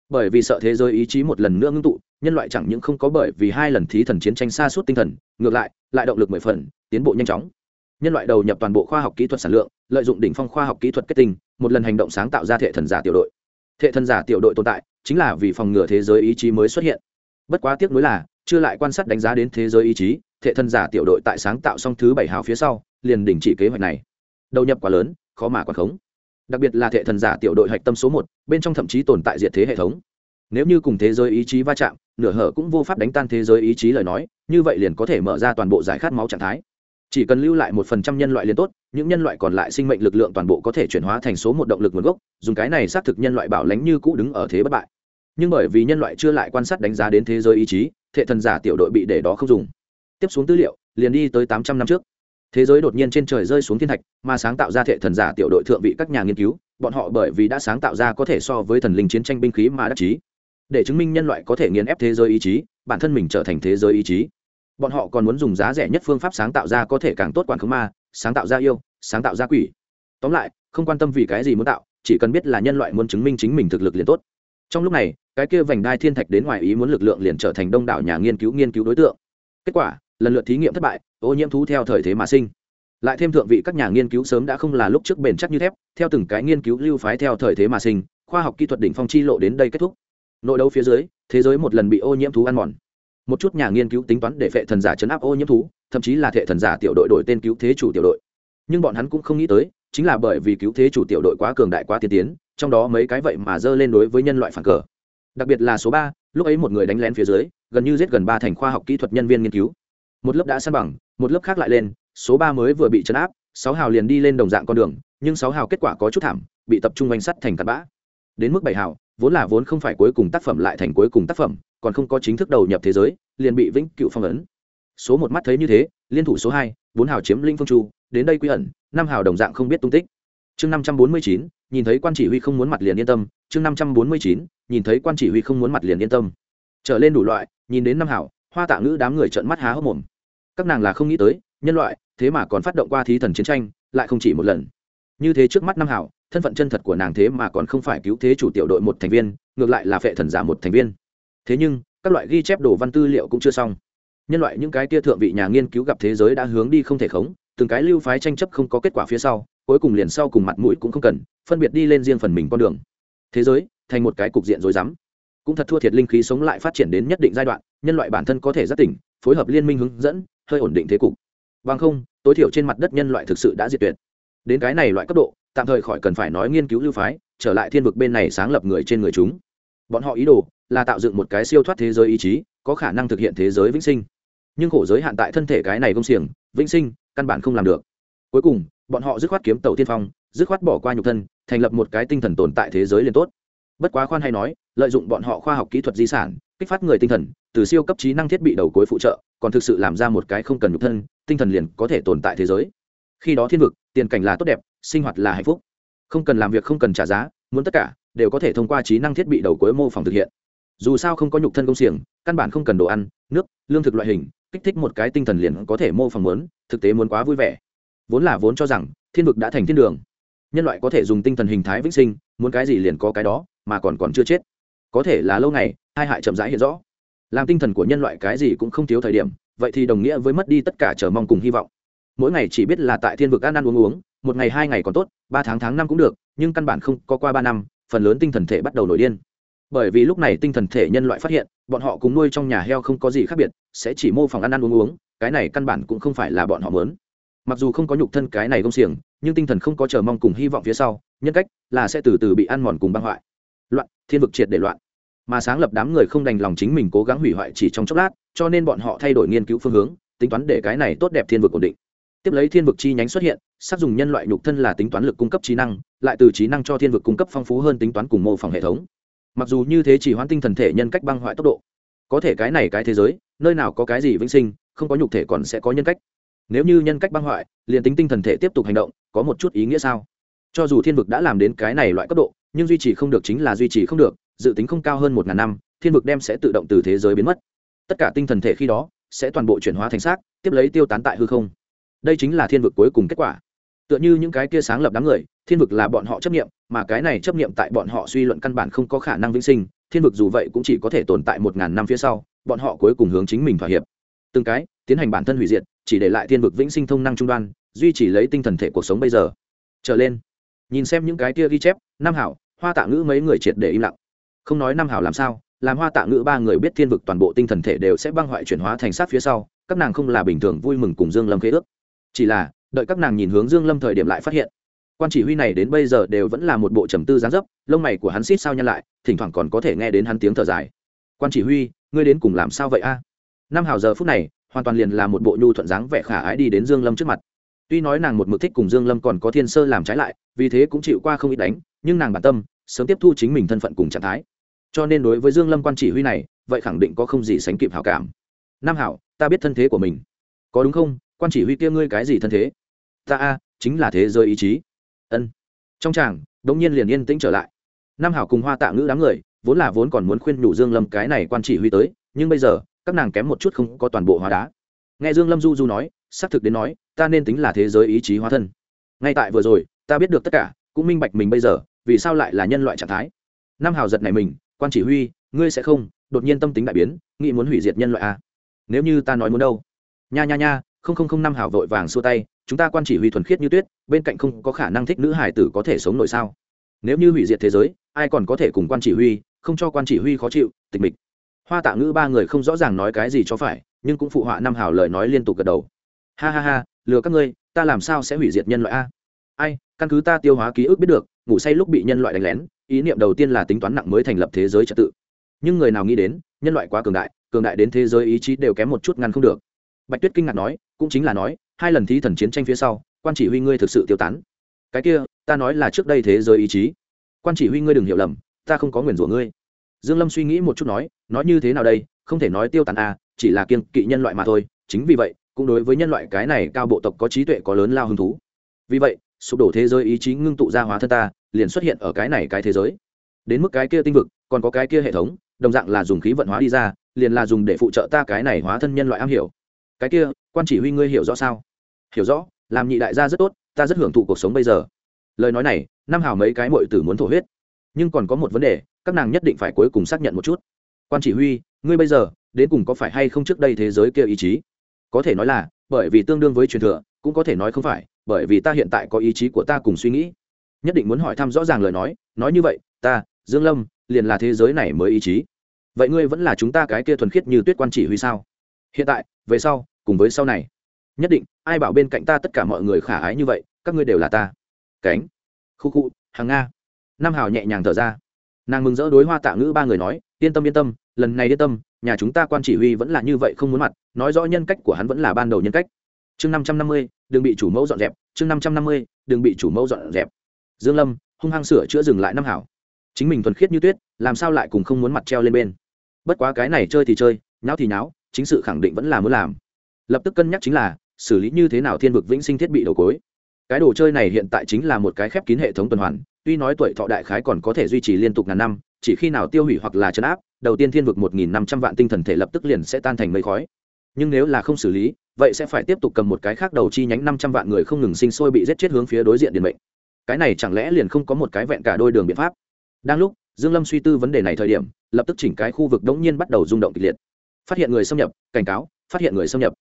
bởi vì sợ thế giới ý chí một lần nữa ngưng tụ nhân loại chẳng những không có bởi vì hai lần thí thần chiến tranh xa suốt tinh thần, ngược lại lại động lực mười phần, tiến bộ nhanh chóng. Nhân loại đầu nhập toàn bộ khoa học kỹ thuật sản lượng, lợi dụng đỉnh phong khoa học kỹ thuật kết tinh, một lần hành động sáng tạo ra thệ thần giả tiểu đội. Thệ thần giả tiểu đội tồn tại, chính là vì phòng ngừa thế giới ý chí mới xuất hiện. Bất quá tiếc nuối là, chưa lại quan sát đánh giá đến thế giới ý chí, thệ thần giả tiểu đội tại sáng tạo xong thứ bảy hào phía sau, liền đình chỉ kế hoạch này. Đầu nhập quá lớn, khó mà quản khống. Đặc biệt là thệ thần giả tiểu đội hạch tâm số một, bên trong thậm chí tồn tại diệt thế hệ thống nếu như cùng thế giới ý chí va chạm, nửa hở cũng vô pháp đánh tan thế giới ý chí lời nói, như vậy liền có thể mở ra toàn bộ giải khát máu trạng thái. Chỉ cần lưu lại một phần trăm nhân loại liền tốt, những nhân loại còn lại sinh mệnh lực lượng toàn bộ có thể chuyển hóa thành số một động lực nguồn gốc, dùng cái này xác thực nhân loại bảo lánh như cũ đứng ở thế bất bại. Nhưng bởi vì nhân loại chưa lại quan sát đánh giá đến thế giới ý chí, thệ thần giả tiểu đội bị để đó không dùng. Tiếp xuống tư liệu, liền đi tới tám trăm năm trước. Thế giới đột nhiên trên trời rơi xuống thiên thạch, mà sáng tạo ra thệ thần giả tiểu đội thượng vị các nhà nghiên cứu, bọn họ bởi vì đã sáng tạo ra có thể so với thần linh chiến tranh binh khí mà đắc chí để chứng minh nhân loại có thể nghiền ép thế giới ý chí, bản thân mình trở thành thế giới ý chí. Bọn họ còn muốn dùng giá rẻ nhất phương pháp sáng tạo ra có thể càng tốt quản khống ma, sáng tạo ra yêu, sáng tạo ra quỷ. Tóm lại, không quan tâm vì cái gì muốn tạo, chỉ cần biết là nhân loại muốn chứng minh chính mình thực lực liền tốt. Trong lúc này, cái kia vành đai thiên thạch đến ngoài ý muốn lực lượng liền trở thành đông đảo nhà nghiên cứu nghiên cứu đối tượng. Kết quả, lần lượt thí nghiệm thất bại, ô nhiễm thú theo thời thế mà sinh. Lại thêm thượng vị các nhà nghiên cứu sớm đã không là lúc trước bền chắc như thép, theo từng cái nghiên cứu lưu phái theo thời thế mà sinh, khoa học kỹ thuật đỉnh phong chi lộ đến đây kết thúc nội đấu phía dưới, thế giới một lần bị ô nhiễm thú ăn mòn. Một chút nhà nghiên cứu tính toán để phệ thần giả chấn áp ô nhiễm thú, thậm chí là thệ thần giả tiểu đội đổi tên cứu thế chủ tiểu đội. Nhưng bọn hắn cũng không nghĩ tới, chính là bởi vì cứu thế chủ tiểu đội quá cường đại quá tiên tiến, trong đó mấy cái vậy mà dơ lên đối với nhân loại phản cờ. Đặc biệt là số ba, lúc ấy một người đánh lén phía dưới, gần như giết gần ba thành khoa học kỹ thuật nhân viên nghiên cứu. Một lớp đã san bằng, một lớp khác lại lên, số ba mới vừa bị chấn áp, sáu hào liền đi lên đồng dạng con đường, nhưng sáu hào kết quả có chút thảm, bị tập trung oanh sắt thành tạt bã. Đến mức bảy hào vốn là vốn không phải cuối cùng tác phẩm lại thành cuối cùng tác phẩm, còn không có chính thức đầu nhập thế giới, liền bị vĩnh cựu phong ấn. Số một mắt thấy như thế, liên thủ số hai, bốn hào chiếm linh phương chu, đến đây quy ẩn, năm hào đồng dạng không biết tung tích. Chương năm trăm bốn mươi chín, nhìn thấy quan chỉ huy không muốn mặt liền yên tâm. Chương năm trăm bốn mươi chín, nhìn thấy quan chỉ huy không muốn mặt liền yên tâm. Trở lên đủ loại, nhìn đến năm hảo hoa tạ ngữ đám người trợn mắt há hốc mồm. Các nàng là không nghĩ tới, nhân loại, thế mà còn phát động qua thí thần chiến tranh, lại không chỉ một lần. Như thế trước mắt năm hảo thân phận chân thật của nàng thế mà còn không phải cứu thế chủ tiểu đội một thành viên, ngược lại là phệ thần giả một thành viên. Thế nhưng, các loại ghi chép đồ văn tư liệu cũng chưa xong. Nhân loại những cái tia thượng vị nhà nghiên cứu gặp thế giới đã hướng đi không thể khống, từng cái lưu phái tranh chấp không có kết quả phía sau, cuối cùng liền sau cùng mặt mũi cũng không cần, phân biệt đi lên riêng phần mình con đường. Thế giới, thành một cái cục diện rối rắm. Cũng thật thua thiệt linh khí sống lại phát triển đến nhất định giai đoạn, nhân loại bản thân có thể giác tỉnh, phối hợp liên minh hướng dẫn, hơi ổn định thế cục. Bằng không, tối thiểu trên mặt đất nhân loại thực sự đã diệt tuyệt. Đến cái này loại cấp độ tạm thời khỏi cần phải nói nghiên cứu lưu phái, trở lại thiên vực bên này sáng lập người trên người chúng. Bọn họ ý đồ là tạo dựng một cái siêu thoát thế giới ý chí, có khả năng thực hiện thế giới vĩnh sinh. Nhưng khổ giới hạn tại thân thể cái này công xiềng, vĩnh sinh, căn bản không làm được. Cuối cùng, bọn họ dứt khoát kiếm tàu tiên phong, dứt khoát bỏ qua nhục thân, thành lập một cái tinh thần tồn tại thế giới liền tốt. Bất quá khoan hay nói, lợi dụng bọn họ khoa học kỹ thuật di sản, kích phát người tinh thần, từ siêu cấp trí năng thiết bị đầu cuối phụ trợ, còn thực sự làm ra một cái không cần nhục thân, tinh thần liền có thể tồn tại thế giới khi đó thiên vực, tiền cảnh là tốt đẹp, sinh hoạt là hạnh phúc. Không cần làm việc, không cần trả giá, muốn tất cả đều có thể thông qua trí năng thiết bị đầu cuối mô phỏng thực hiện. Dù sao không có nhục thân công xiềng, căn bản không cần đồ ăn, nước, lương thực loại hình, kích thích một cái tinh thần liền có thể mô phỏng muốn, thực tế muốn quá vui vẻ. Vốn là vốn cho rằng, thiên vực đã thành thiên đường. Nhân loại có thể dùng tinh thần hình thái vĩnh sinh, muốn cái gì liền có cái đó, mà còn còn chưa chết. Có thể là lâu ngày, hai hại chậm rãi hiện rõ. Làm tinh thần của nhân loại cái gì cũng không thiếu thời điểm, vậy thì đồng nghĩa với mất đi tất cả chờ mong cùng hy vọng mỗi ngày chỉ biết là tại thiên vực ăn ăn uống uống, một ngày hai ngày còn tốt, ba tháng tháng năm cũng được, nhưng căn bản không có qua ba năm, phần lớn tinh thần thể bắt đầu nổi điên. Bởi vì lúc này tinh thần thể nhân loại phát hiện, bọn họ cùng nuôi trong nhà heo không có gì khác biệt, sẽ chỉ mô phỏng ăn ăn uống uống, cái này căn bản cũng không phải là bọn họ mớn mặc dù không có nhục thân cái này công xiềng, nhưng tinh thần không có chờ mong cùng hy vọng phía sau, nhân cách là sẽ từ từ bị ăn mòn cùng băng hoại. Loạn, thiên vực triệt để loạn. Mà sáng lập đám người không đành lòng chính mình cố gắng hủy hoại chỉ trong chốc lát, cho nên bọn họ thay đổi nghiên cứu phương hướng, tính toán để cái này tốt đẹp thiên vực ổn định tiếp lấy thiên vực chi nhánh xuất hiện sắp dùng nhân loại nhục thân là tính toán lực cung cấp trí năng, lại từ trí năng cho thiên vực cung cấp phong phú hơn tính toán cùng mô phỏng hệ thống. Mặc dù như thế chỉ hoãn tinh thần thể nhân cách băng hoại tốc độ. Có thể cái này cái thế giới, nơi nào có cái gì vĩnh sinh, không có nhục thể còn sẽ có nhân cách. Nếu như nhân cách băng hoại, liền tính tinh thần thể tiếp tục hành động, có một chút ý nghĩa sao? Cho dù thiên vực đã làm đến cái này loại cấp độ, nhưng duy trì không được chính là duy trì không được, dự tính không cao hơn một ngàn năm, thiên vực đem sẽ tự động từ thế giới biến mất. Tất cả tinh thần thể khi đó, sẽ toàn bộ chuyển hóa thành xác, tiếp lấy tiêu tán tại hư không đây chính là thiên vực cuối cùng kết quả. Tựa như những cái kia sáng lập đám người, thiên vực là bọn họ chấp nghiệm mà cái này chấp nghiệm tại bọn họ suy luận căn bản không có khả năng vĩnh sinh, thiên vực dù vậy cũng chỉ có thể tồn tại một ngàn năm phía sau, bọn họ cuối cùng hướng chính mình thỏa hiệp. Từng cái, tiến hành bản thân hủy diệt, chỉ để lại thiên vực vĩnh sinh thông năng trung đoan, duy trì lấy tinh thần thể cuộc sống bây giờ. Trở lên, nhìn xem những cái kia ghi chép, nam hảo, hoa tạ ngữ mấy người triệt để im lặng. Không nói nam hảo làm sao, làm hoa tạ ngữ ba người biết thiên vực toàn bộ tinh thần thể đều sẽ băng hoại chuyển hóa thành sát phía sau, các nàng không là bình thường vui mừng cùng dương lâm khế ước chỉ là, đợi các nàng nhìn hướng dương lâm thời điểm lại phát hiện. Quan chỉ huy này đến bây giờ đều vẫn là một bộ trầm tư gián dấp, lông mày của hắn xít sao nhăn lại, thỉnh thoảng còn có thể nghe đến hắn tiếng thở dài. Quan chỉ huy, ngươi đến cùng làm sao vậy a? Năm hào giờ phút này, hoàn toàn liền là một bộ nhu thuận dáng vẻ khả ái đi đến dương lâm trước mặt. Tuy nói nàng một mực thích cùng dương lâm còn có thiên sơ làm trái lại, vì thế cũng chịu qua không ít đánh, nhưng nàng bản tâm, sớm tiếp thu chính mình thân phận cùng trạng thái. Cho nên đối với dương lâm quan chỉ huy này, vậy khẳng định có không gì sánh kịp hảo cảm. Nam hảo, ta biết thân thế của mình. Có đúng không? Quan chỉ huy kia ngươi cái gì thân thế? Ta a, chính là thế giới ý chí. Ân. Trong tràng, đống nhiên liền yên tĩnh trở lại. Nam hảo cùng hoa tạ ngữ đám người, vốn là vốn còn muốn khuyên nhủ dương lâm cái này quan chỉ huy tới, nhưng bây giờ, các nàng kém một chút không có toàn bộ hóa đá. Nghe dương lâm du du nói, xác thực đến nói, ta nên tính là thế giới ý chí hóa thân. Ngay tại vừa rồi, ta biết được tất cả, cũng minh bạch mình bây giờ, vì sao lại là nhân loại trạng thái. Nam hào giật này mình, quan chỉ huy, ngươi sẽ không? Đột nhiên tâm tính đại biến, nghĩ muốn hủy diệt nhân loại à? nếu như ta nói muốn đâu? Nha nha nha không không không năm Hảo vội vàng xua tay, chúng ta quan chỉ huy thuần khiết như tuyết, bên cạnh không có khả năng thích nữ hải tử có thể sống nổi sao? Nếu như hủy diệt thế giới, ai còn có thể cùng quan chỉ huy, không cho quan chỉ huy khó chịu, tịch mịch. Hoa tạ ngữ ba người không rõ ràng nói cái gì cho phải, nhưng cũng phụ họa năm Hảo lời nói liên tục gật đầu. Ha ha ha, lừa các ngươi, ta làm sao sẽ hủy diệt nhân loại a? Ai, căn cứ ta tiêu hóa ký ức biết được, ngủ say lúc bị nhân loại đánh lén, ý niệm đầu tiên là tính toán nặng mới thành lập thế giới trật tự. Nhưng người nào nghĩ đến, nhân loại quá cường đại cường đại đến thế giới ý chí đều kém một chút ngăn không được bạch tuyết kinh ngạc nói, cũng chính là nói, hai lần thí thần chiến tranh phía sau, quan chỉ huy ngươi thực sự tiêu tán. Cái kia, ta nói là trước đây thế giới ý chí. Quan chỉ huy ngươi đừng hiểu lầm, ta không có nguyền rủa ngươi. Dương lâm suy nghĩ một chút nói nói như thế nào đây, không thể nói tiêu tán à chỉ là kiên kỵ nhân loại mà thôi, chính vì vậy, cũng đối với nhân loại cái này cao bộ tộc có trí tuệ có lớn lao hứng thú. Vì vậy, sụp đổ thế giới ý chí ngưng tụ ra hóa thân ta, liền xuất hiện ở cái này cái thế giới. Đến mức cái kia tinh vực, còn có cái kia hệ thống, đồng dạng là dùng khí vận hóa đi ra, liền là dùng để phụ trợ ta cái này hóa thân nhân loại am hiểu cái kia, quan chỉ huy ngươi hiểu rõ sao? Hiểu rõ, làm nhị đại gia rất tốt, ta rất hưởng thụ cuộc sống bây giờ. Lời nói này, năm hào mấy cái mội tử muốn thổ huyết. Nhưng còn có một vấn đề, các nàng nhất định phải cuối cùng xác nhận một chút. Quan chỉ huy, ngươi bây giờ, đến cùng có phải hay không trước đây thế giới kia ý chí? Có thể nói là, bởi vì tương đương với truyền thừa, cũng có thể nói không phải, bởi vì ta hiện tại có ý chí của ta cùng suy nghĩ. Nhất định muốn hỏi thăm rõ ràng lời nói nói như vậy, ta, dương lâm, liền là thế giới này mới ý chí. Vậy ngươi vẫn là chúng ta cái kia thuần khiết như tuyết quan chỉ huy sao? Hiện tại, về sau cùng với sau này. Nhất định, ai bảo bên cạnh ta tất cả mọi người khả ái như vậy, các ngươi đều là ta. Cánh. Khu khu, hàng nga. Nam hào nhẹ nhàng thở ra. Nàng mừng rỡ đối hoa tạ ngữ ba người nói, yên tâm yên tâm, lần này yên tâm, nhà chúng ta quan chỉ huy vẫn là như vậy không muốn mặt, nói rõ nhân cách của hắn vẫn là ban đầu nhân cách. Chương năm trăm năm mươi, đừng bị chủ mẫu dọn dẹp. Chương năm trăm năm mươi, đừng bị chủ mẫu dọn dẹp. Dương lâm, hung hăng sửa chữa dừng lại nam hảo chính mình thuần khiết như tuyết, làm sao lại cùng không muốn mặt treo lên bên. Bất quá cái này chơi thì chơi, nháo thì nháo, chính sự khẳng định vẫn là muốn làm lập tức cân nhắc chính là, xử lý như thế nào thiên vực vĩnh sinh thiết bị đầu cối. Cái đồ chơi này hiện tại chính là một cái khép kín hệ thống tuần hoàn, tuy nói tuổi thọ đại khái còn có thể duy trì liên tục ngàn năm, chỉ khi nào tiêu hủy hoặc là chấn áp, đầu tiên thiên vực một nghìn năm trăm vạn tinh thần thể lập tức liền sẽ tan thành mây khói. Nhưng nếu là không xử lý, vậy sẽ phải tiếp tục cầm một cái khác đầu chi nhánh năm trăm vạn người không ngừng sinh sôi bị giết chết hướng phía đối diện điện mệnh. Cái này chẳng lẽ liền không có một cái vẹn cả đôi đường biện pháp? Đang lúc, dương lâm suy tư vấn đề này thời điểm, lập tức chỉnh cái khu vực đống nhiên bắt đầu rung động kịch liệt. Phát hiện người xâm nhập, cảnh cáo, phát hiện người xâm nhập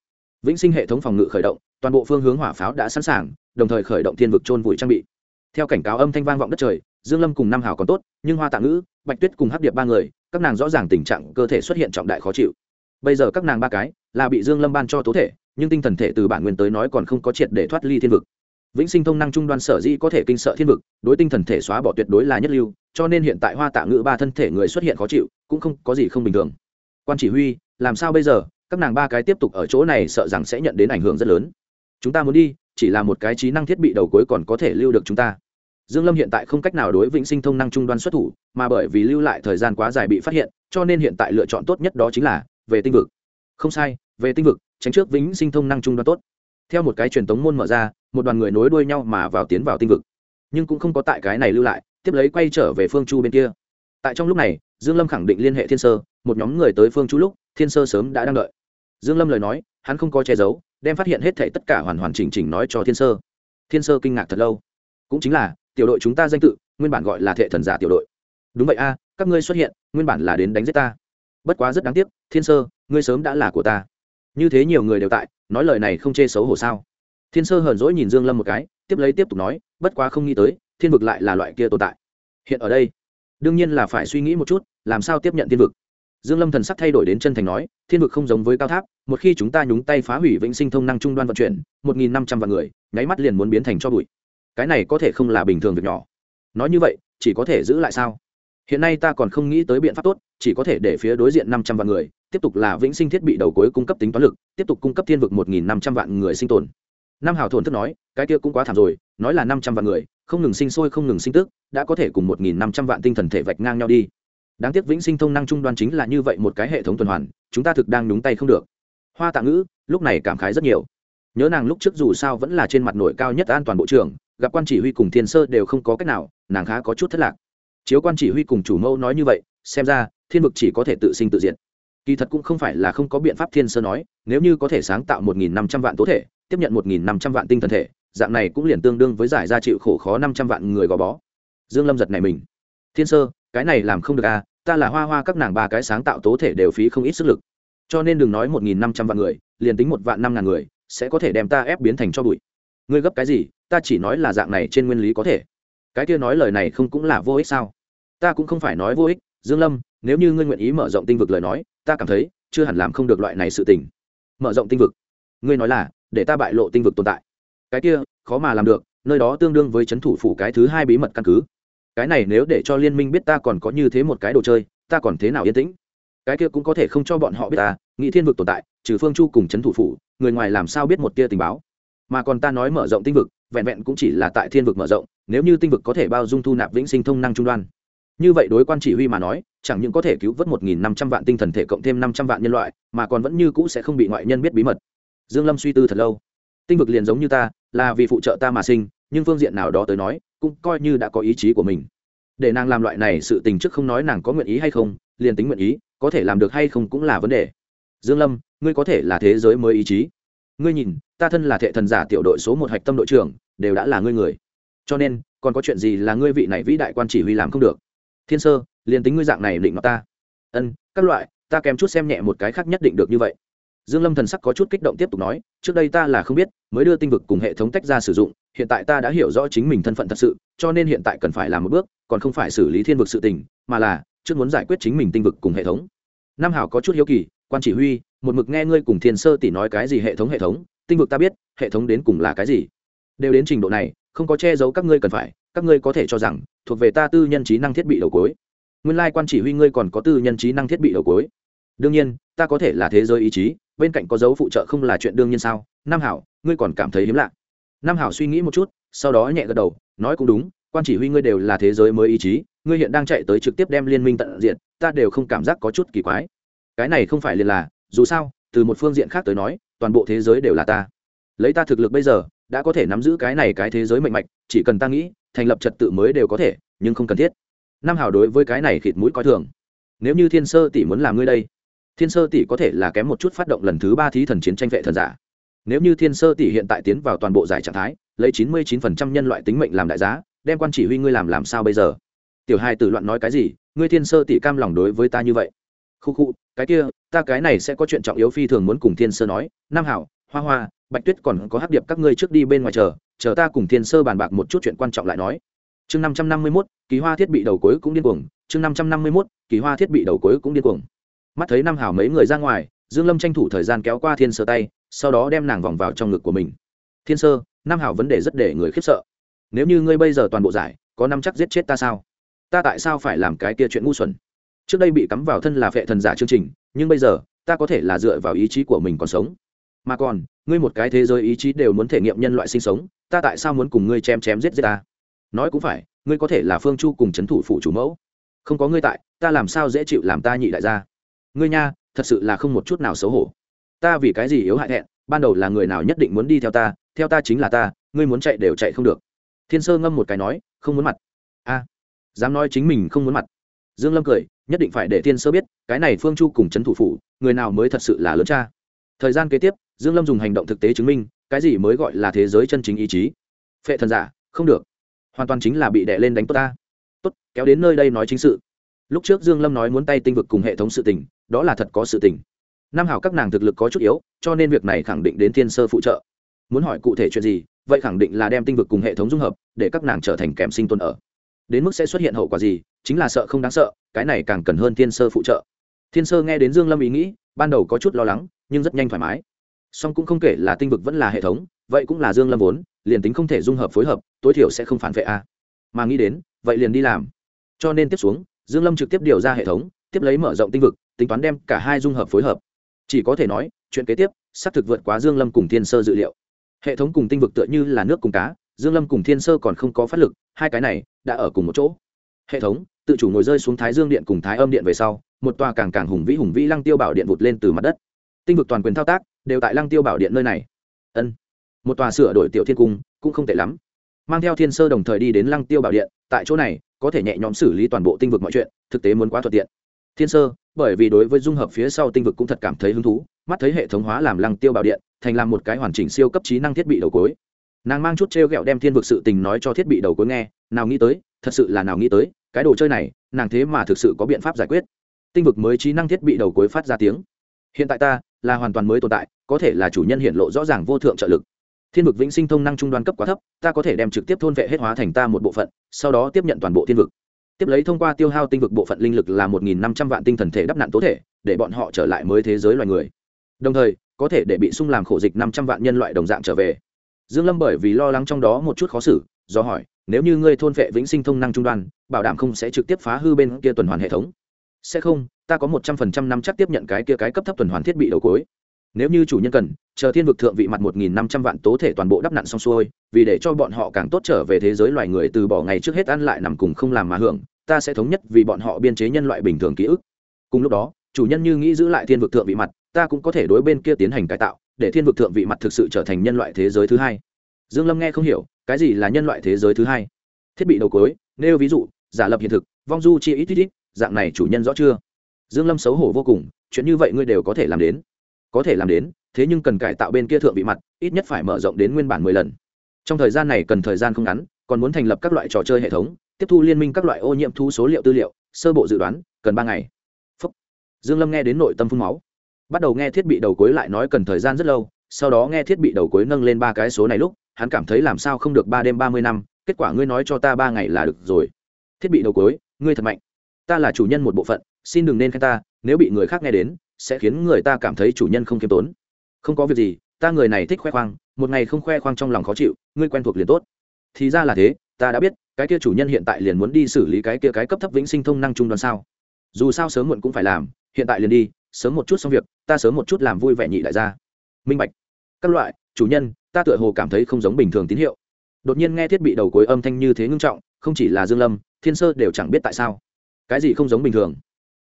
vĩnh sinh hệ thống phòng ngự khởi động, toàn bộ phương hướng hỏa pháo đã sẵn sàng, đồng thời khởi động thiên vực trôn vùi trang bị. Theo cảnh cáo âm thanh vang vọng đất trời, dương lâm cùng Nam hào còn tốt, nhưng hoa tạ ngữ, bạch tuyết cùng hấp điệp ba người, các nàng rõ ràng tình trạng cơ thể xuất hiện trọng đại khó chịu. Bây giờ các nàng ba cái là bị dương lâm ban cho tố thể, nhưng tinh thần thể từ bản nguyên tới nói còn không có triệt để thoát ly thiên vực. Vĩnh sinh thông năng trung đoan sở dĩ có thể kinh sợ thiên vực, đối tinh thần thể xóa bỏ tuyệt đối là nhất lưu, cho nên hiện tại hoa tạ ngữ ba thân thể người xuất hiện khó chịu, cũng không có gì không bình thường. Quan chỉ huy, làm sao bây giờ? Các nàng ba cái tiếp tục ở chỗ này sợ rằng sẽ nhận đến ảnh hưởng rất lớn. Chúng ta muốn đi, chỉ là một cái trí năng thiết bị đầu cuối còn có thể lưu được chúng ta. Dương lâm hiện tại không cách nào đối vĩnh sinh thông năng trung đoan xuất thủ, mà bởi vì lưu lại thời gian quá dài bị phát hiện, cho nên hiện tại lựa chọn tốt nhất đó chính là về tinh vực. Không sai, về tinh vực, tránh trước vĩnh sinh thông năng trung đoan tốt. Theo một cái truyền tống môn mở ra, một đoàn người nối đuôi nhau mà vào tiến vào tinh vực. Nhưng cũng không có tại cái này lưu lại, tiếp lấy quay trở về phương chu bên kia. Tại trong lúc này, dương lâm khẳng định liên hệ thiên sơ, một nhóm người tới phương chu lúc, thiên sơ sớm đã đang đợi dương lâm lời nói, hắn không có che giấu, đem phát hiện hết thảy tất cả hoàn hoàn chỉnh chỉnh nói cho thiên sơ. Thiên sơ kinh ngạc thật lâu. Cũng chính là, tiểu đội chúng ta danh tự, nguyên bản gọi là thệ thần giả tiểu đội. Đúng vậy a, các ngươi xuất hiện, nguyên bản là đến đánh giết ta. Bất quá rất đáng tiếc, thiên sơ, ngươi sớm đã là của ta. Như thế nhiều người đều tại, nói lời này không chê xấu hổ sao? Thiên sơ hờn dỗi nhìn dương lâm một cái, tiếp lấy tiếp tục nói, bất quá không nghĩ tới, thiên vực lại là loại kia tồn tại. Hiện ở đây, đương nhiên là phải suy nghĩ một chút, làm sao tiếp nhận thiên vực dương lâm thần sắc thay đổi đến chân thành nói, thiên vực không giống với cao tháp, một khi chúng ta nhúng tay phá hủy vĩnh sinh thông năng trung đoan vận chuyển, một nghìn năm trăm vạn người, nháy mắt liền muốn biến thành cho bụi. Cái này có thể không là bình thường việc nhỏ. Nói như vậy, chỉ có thể giữ lại sao? Hiện nay ta còn không nghĩ tới biện pháp tốt, chỉ có thể để phía đối diện năm trăm vạn người, tiếp tục là vĩnh sinh thiết bị đầu cuối cung cấp tính toán lực, tiếp tục cung cấp thiên vực một nghìn năm trăm vạn người sinh tồn. Nam hào thổn thức nói, cái kia cũng quá thảm rồi, nói là năm trăm vạn người, không ngừng sinh sôi không ngừng sinh tức, đã có thể cùng một nghìn năm trăm vạn tinh thần thể vạch ngang nhau đi đáng tiếc vĩnh sinh thông năng trung đoan chính là như vậy một cái hệ thống tuần hoàn, chúng ta thực đang nhúng tay không được. Hoa tạ ngữ, lúc này cảm khái rất nhiều. Nhớ nàng lúc trước dù sao vẫn là trên mặt nổi cao nhất an toàn bộ trưởng, gặp quan chỉ huy cùng thiên sơ đều không có cách nào, nàng khá có chút thất lạc. Chiếu quan chỉ huy cùng chủ mẫu nói như vậy, xem ra, thiên vực chỉ có thể tự sinh tự diện kỳ thật cũng không phải là không có biện pháp thiên sơ nói, nếu như có thể sáng tạo một nghìn năm trăm vạn tố thể, tiếp nhận một nghìn năm trăm vạn tinh thần thể, dạng này cũng liền tương đương với giải ra chịu khổ khó năm trăm vạn người gò bó. Dương lâm giật này mình. Thiên sơ, cái này làm không được à ta là hoa hoa các nàng ba cái sáng tạo tố thể đều phí không ít sức lực. Cho nên đừng nói một nghìn năm trăm vạn người, liền tính một vạn năm ngàn người, sẽ có thể đem ta ép biến thành cho bụi. Ngươi gấp cái gì, ta chỉ nói là dạng này trên nguyên lý có thể. Cái kia nói lời này không cũng là vô ích sao? Ta cũng không phải nói vô ích, dương lâm, nếu như ngươi nguyện ý mở rộng tinh vực lời nói, ta cảm thấy, chưa hẳn làm không được loại này sự tình. Mở rộng tinh vực. Ngươi nói là, để ta bại lộ tinh vực tồn tại. Cái kia, khó mà làm được, nơi đó tương đương với chấn thủ phủ cái thứ hai bí mật căn cứ cái này nếu để cho liên minh biết ta còn có như thế một cái đồ chơi, ta còn thế nào yên tĩnh? Cái kia cũng có thể không cho bọn họ biết ta nghĩ thiên vực tồn tại, trừ phương chu cùng chấn thủ phủ, người ngoài làm sao biết một tia tình báo? Mà còn ta nói mở rộng tinh vực, vẹn vẹn cũng chỉ là tại thiên vực mở rộng, nếu như tinh vực có thể bao dung thu nạp vĩnh sinh thông năng trung đoan. Như vậy đối quan chỉ huy mà nói, chẳng những có thể cứu vớt một nghìn năm trăm vạn tinh thần thể cộng thêm năm trăm vạn nhân loại, mà còn vẫn như cũ sẽ không bị ngoại nhân biết bí mật. Dương lâm suy tư thật lâu. Tinh vực liền giống như ta, là vì phụ trợ ta mà sinh, nhưng phương diện nào đó tới nói cũng coi như đã có ý chí của mình. Để nàng làm loại này sự tình trước không nói nàng có nguyện ý hay không, liền tính nguyện ý, có thể làm được hay không cũng là vấn đề. Dương lâm, ngươi có thể là thế giới mới ý chí. Ngươi nhìn, ta thân là thệ thần giả tiểu đội số một hạch tâm đội trưởng, đều đã là ngươi người. Cho nên, còn có chuyện gì là ngươi vị này vĩ đại quan chỉ huy làm không được? Thiên sơ, liền tính ngươi dạng này định nó ta. Ân, các loại, ta kèm chút xem nhẹ một cái khác nhất định được như vậy dương lâm thần sắc có chút kích động tiếp tục nói, trước đây ta là không biết, mới đưa tinh vực cùng hệ thống tách ra sử dụng, hiện tại ta đã hiểu rõ chính mình thân phận thật sự, cho nên hiện tại cần phải làm một bước, còn không phải xử lý thiên vực sự tình, mà là, trước muốn giải quyết chính mình tinh vực cùng hệ thống. Nam hảo có chút hiếu kỳ, quan chỉ huy, một mực nghe ngươi cùng thiên sơ tỷ nói cái gì hệ thống hệ thống, tinh vực ta biết, hệ thống đến cùng là cái gì. Đều đến trình độ này, không có che giấu các ngươi cần phải, các ngươi có thể cho rằng, thuộc về ta tư nhân trí năng thiết bị đầu cuối. Nguyên lai quan chỉ huy ngươi còn có tư nhân trí năng thiết bị đầu cuối. Đương nhiên, ta có thể là thế giới ý chí bên cạnh có dấu phụ trợ không là chuyện đương nhiên sao? Nam hảo, ngươi còn cảm thấy hiếm lạ. Nam hảo suy nghĩ một chút, sau đó nhẹ gật đầu, nói cũng đúng, quan chỉ huy ngươi đều là thế giới mới ý chí, ngươi hiện đang chạy tới trực tiếp đem liên minh tận diện ta đều không cảm giác có chút kỳ quái. Cái này không phải liền là, dù sao, từ một phương diện khác tới nói, toàn bộ thế giới đều là ta. Lấy ta thực lực bây giờ, đã có thể nắm giữ cái này cái thế giới mạnh mạnh chỉ cần ta nghĩ, thành lập trật tự mới đều có thể, nhưng không cần thiết. Nam hảo đối với cái này khịt mũi coi thường. Nếu như thiên sơ tỷ muốn làm ngươi đây thiên sơ tỷ có thể là kém một chút phát động lần thứ ba thí thần chiến tranh vệ thần giả. Nếu như thiên sơ tỷ hiện tại tiến vào toàn bộ giải trạng thái, lấy chín mươi chín phần trăm nhân loại tính mệnh làm đại giá, đem quan chỉ huy ngươi làm làm sao bây giờ? Tiểu hai tử loạn nói cái gì, ngươi thiên sơ tỷ cam lòng đối với ta như vậy. Khu khu, cái kia, ta cái này sẽ có chuyện trọng yếu phi thường muốn cùng thiên sơ nói. Nam hảo, hoa hoa, bạch tuyết còn có hắc điệp các ngươi trước đi bên ngoài chờ chờ ta cùng thiên sơ bàn bạc một chút chuyện quan trọng lại nói. Chương năm trăm năm mươi mốt, kỳ hoa thiết bị đầu cuối cũng điên cuồng, chương năm trăm năm mươi mốt, kỳ hoa thiết bị đầu cuối cũng điên cuồng mắt thấy nam hảo mấy người ra ngoài, dương lâm tranh thủ thời gian kéo qua thiên sơ tay, sau đó đem nàng vòng vào trong ngực của mình. Thiên sơ nam hảo vấn đề rất để người khiếp sợ. Nếu như ngươi bây giờ toàn bộ giải, có năm chắc giết chết ta sao? Ta tại sao phải làm cái kia chuyện ngu xuẩn? Trước đây bị cắm vào thân là phệ thần giả chương trình, nhưng bây giờ, ta có thể là dựa vào ý chí của mình còn sống. Mà còn, ngươi một cái thế giới ý chí đều muốn thể nghiệm nhân loại sinh sống, ta tại sao muốn cùng ngươi chém chém giết giết ta? Nói cũng phải, ngươi có thể là phương chu cùng c h ấ n thủ phụ chủ mẫu. Không có ngươi tại, ta làm sao dễ chịu làm ta nhị đại gia? Ngươi nha, thật sự là không một chút nào xấu hổ. Ta vì cái gì yếu hại thẹn ban đầu là người nào nhất định muốn đi theo ta theo ta chính là ta, ngươi muốn chạy đều chạy không được. Thiên sơ ngâm một cái nói, không muốn mặt. A, dám nói chính mình không muốn mặt. Dương lâm cười, nhất định phải để thiên sơ biết, cái này phương chu cùng c h ấ n thủ phủ, người nào mới thật sự là lớn cha. Thời gian kế tiếp, dương lâm dùng hành động thực tế chứng minh, cái gì mới gọi là thế giới chân chính ý chí. Phệ thần giả, không được. Hoàn toàn chính là bị đè lên đánh tốt ta. Tốt, kéo đến nơi đây nói chính sự. Lúc trước dương lâm nói muốn tay tinh vực cùng hệ thống sự tình đó là thật có sự tình. Nam hảo các nàng thực lực có chút yếu, cho nên việc này khẳng định đến thiên sơ phụ trợ. Muốn hỏi cụ thể chuyện gì, vậy khẳng định là đem tinh vực cùng hệ thống dung hợp, để các nàng trở thành kèm sinh tồn ở. Đến mức sẽ xuất hiện hậu quả gì, chính là sợ không đáng sợ, cái này càng cần hơn thiên sơ phụ trợ. Thiên sơ nghe đến dương lâm ý nghĩ, ban đầu có chút lo lắng, nhưng rất nhanh thoải mái. Song cũng không kể là tinh vực vẫn là hệ thống, vậy cũng là dương lâm vốn, liền tính không thể dung hợp phối hợp, tối thiểu sẽ không phản vệ a. Mà nghĩ đến, vậy liền đi làm. Cho nên tiếp xuống, dương lâm trực tiếp điều ra hệ thống, tiếp lấy mở rộng tinh vực tính toán đem cả hai dung hợp phối hợp. Chỉ có thể nói, chuyện kế tiếp, xác thực vượt quá dương lâm cùng thiên sơ dự liệu. Hệ thống cùng tinh vực tựa như là nước cùng cá, dương lâm cùng thiên sơ còn không có phát lực, hai cái này đã ở cùng một chỗ. Hệ thống, tự chủ ngồi rơi xuống thái dương điện cùng thái âm điện về sau, một tòa càng càng hùng vĩ hùng vĩ lăng tiêu bảo điện vụt lên từ mặt đất. Tinh vực toàn quyền thao tác, đều tại lăng tiêu bảo điện nơi này. Ân, một tòa sửa đổi tiểu thiên cung, cũng không tệ lắm. Mang theo thiên sơ đồng thời đi đến lăng tiêu bảo điện, tại chỗ này, có thể nhẹ nhõm xử lý toàn bộ tinh vực mọi chuyện, thực tế muốn quá thuận tiện. Thiên sơ bởi vì đối với dung hợp phía sau tinh vực cũng thật cảm thấy hứng thú, mắt thấy hệ thống hóa làm lăng tiêu bảo điện, thành làm một cái hoàn chỉnh siêu cấp trí năng thiết bị đầu cối. Nàng mang chút t r e o g ẹ o đem thiên vực sự tình nói cho thiết bị đầu cối nghe, nào nghĩ tới, thật sự là nào nghĩ tới, cái đồ chơi này, nàng thế mà thực sự có biện pháp giải quyết. Tinh vực mới trí năng thiết bị đầu cuối phát ra tiếng. Hiện tại ta, là hoàn toàn mới tồn tại, có thể là chủ nhân hiện lộ rõ ràng vô thượng trợ lực. Thiên vực vĩnh sinh thông năng trung đoan cấp quá thấp, ta có thể đem trực tiếp thôn vệ hết hóa thành ta một bộ phận, sau đó tiếp nhận toàn bộ thiên vực tiếp lấy thông qua tiêu hao tinh vực bộ phận linh lực là một nghìn năm trăm vạn tinh thần thể đắp nạn tố thể, để bọn họ trở lại mới thế giới loài người. Đồng thời, có thể để bị sung làm khổ dịch năm trăm vạn nhân loại đồng dạng trở về. Dương lâm bởi vì lo lắng trong đó một chút khó xử, do hỏi, nếu như ngươi thôn vệ vĩnh sinh thông năng trung đoan, bảo đảm không sẽ trực tiếp phá hư bên kia tuần hoàn hệ thống? Sẽ không, ta có một trăm phần trăm năm chắc tiếp nhận cái kia cái cấp thấp tuần hoàn thiết bị đầu cuối nếu như chủ nhân cần, chờ thiên vực thượng vị mặt một nghìn năm trăm vạn tố thể toàn bộ đắp nặn xong xuôi, vì để cho bọn họ càng tốt trở về thế giới loài người từ bỏ ngày trước hết ăn lại nằm cùng không làm mà hưởng ta sẽ thống nhất vì bọn họ biên chế nhân loại bình thường ký ức. Cùng lúc đó, chủ nhân như nghĩ giữ lại thiên vực thượng vị mặt, ta cũng có thể đối bên kia tiến hành cải tạo, để thiên vực thượng vị mặt thực sự trở thành nhân loại thế giới thứ hai. Dương lâm nghe không hiểu, cái gì là nhân loại thế giới thứ hai? Thiết bị đầu cuối, nêu ví dụ, giả lập hiện thực, vong du chi ít ít ít, dạng này chủ nhân rõ chưa? Dương lâm xấu hổ vô cùng, chuyện như vậy ngươi đều có thể làm đến. Có thể làm đến, thế nhưng cần cải tạo bên kia thượng vị mặt, ít nhất phải mở rộng đến nguyên bản 10 lần. Trong thời gian này cần thời gian không ngắn, còn muốn thành lập các loại trò chơi hệ thống tiếp thu liên minh các loại ô nhiễm thu số liệu tư liệu, sơ bộ dự đoán, cần ba ngày. Phúc. dương lâm nghe đến nội tâm phun máu. Bắt đầu nghe thiết bị đầu cuối lại nói cần thời gian rất lâu, sau đó nghe thiết bị đầu cuối nâng lên ba cái số này lúc, hắn cảm thấy làm sao không được ba đêm ba mươi năm, kết quả ngươi nói cho ta ba ngày là được rồi. Thiết bị đầu cuối, ngươi thật mạnh. Ta là chủ nhân một bộ phận, xin đừng nên khen ta, nếu bị người khác nghe đến, sẽ khiến người ta cảm thấy chủ nhân không kiêm tốn. Không có việc gì, ta người này thích khoe khoang, một ngày không khoe khoang trong lòng khó chịu, ngươi quen thuộc liền tốt. Thì ra là thế, ta đã biết cái kia chủ nhân hiện tại liền muốn đi xử lý cái kia cái cấp thấp vĩnh sinh thông năng trung đoàn sao? Dù sao sớm muộn cũng phải làm, hiện tại liền đi, sớm một chút xong việc, ta sớm một chút làm vui vẻ nhị đại gia. Minh bạch. Các loại, chủ nhân, ta tựa hồ cảm thấy không giống bình thường tín hiệu. Đột nhiên nghe thiết bị đầu cuối âm thanh như thế ngưng trọng, không chỉ là dương lâm, thiên sơ đều chẳng biết tại sao. Cái gì không giống bình thường?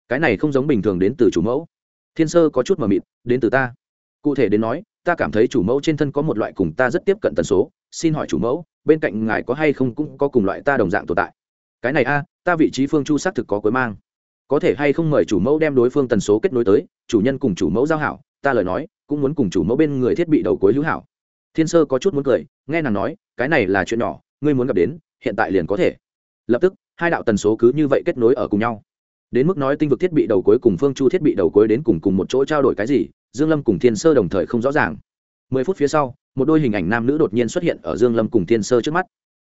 Cái này không giống bình thường đến từ chủ mẫu. Thiên sơ có chút mờ mịt, đến từ ta. Cụ thể đến nói, ta cảm thấy chủ mẫu trên thân có một loại cùng ta rất tiếp cận tần số, xin hỏi chủ mẫu bên cạnh ngài có hay không cũng có cùng loại ta đồng dạng tồn tại. Cái này a, ta vị trí phương chu xác thực có cuối mang. Có thể hay không mời chủ mẫu đem đối phương tần số kết nối tới, chủ nhân cùng chủ mẫu giao hảo, ta lời nói, cũng muốn cùng chủ mẫu bên người thiết bị đầu cuối hữu hảo. Thiên sơ có chút muốn cười, nghe nàng nói, cái này là chuyện nhỏ, ngươi muốn gặp đến, hiện tại liền có thể. Lập tức, hai đạo tần số cứ như vậy kết nối ở cùng nhau. Đến mức nói tinh vực thiết bị đầu cuối cùng phương chu thiết bị đầu cuối đến cùng cùng một chỗ trao đổi cái gì, dương lâm cùng thiên sơ đồng thời không rõ ràng mười phút phía sau, một đôi hình ảnh nam nữ đột nhiên xuất hiện ở dương lâm cùng thiên sơ trước mắt.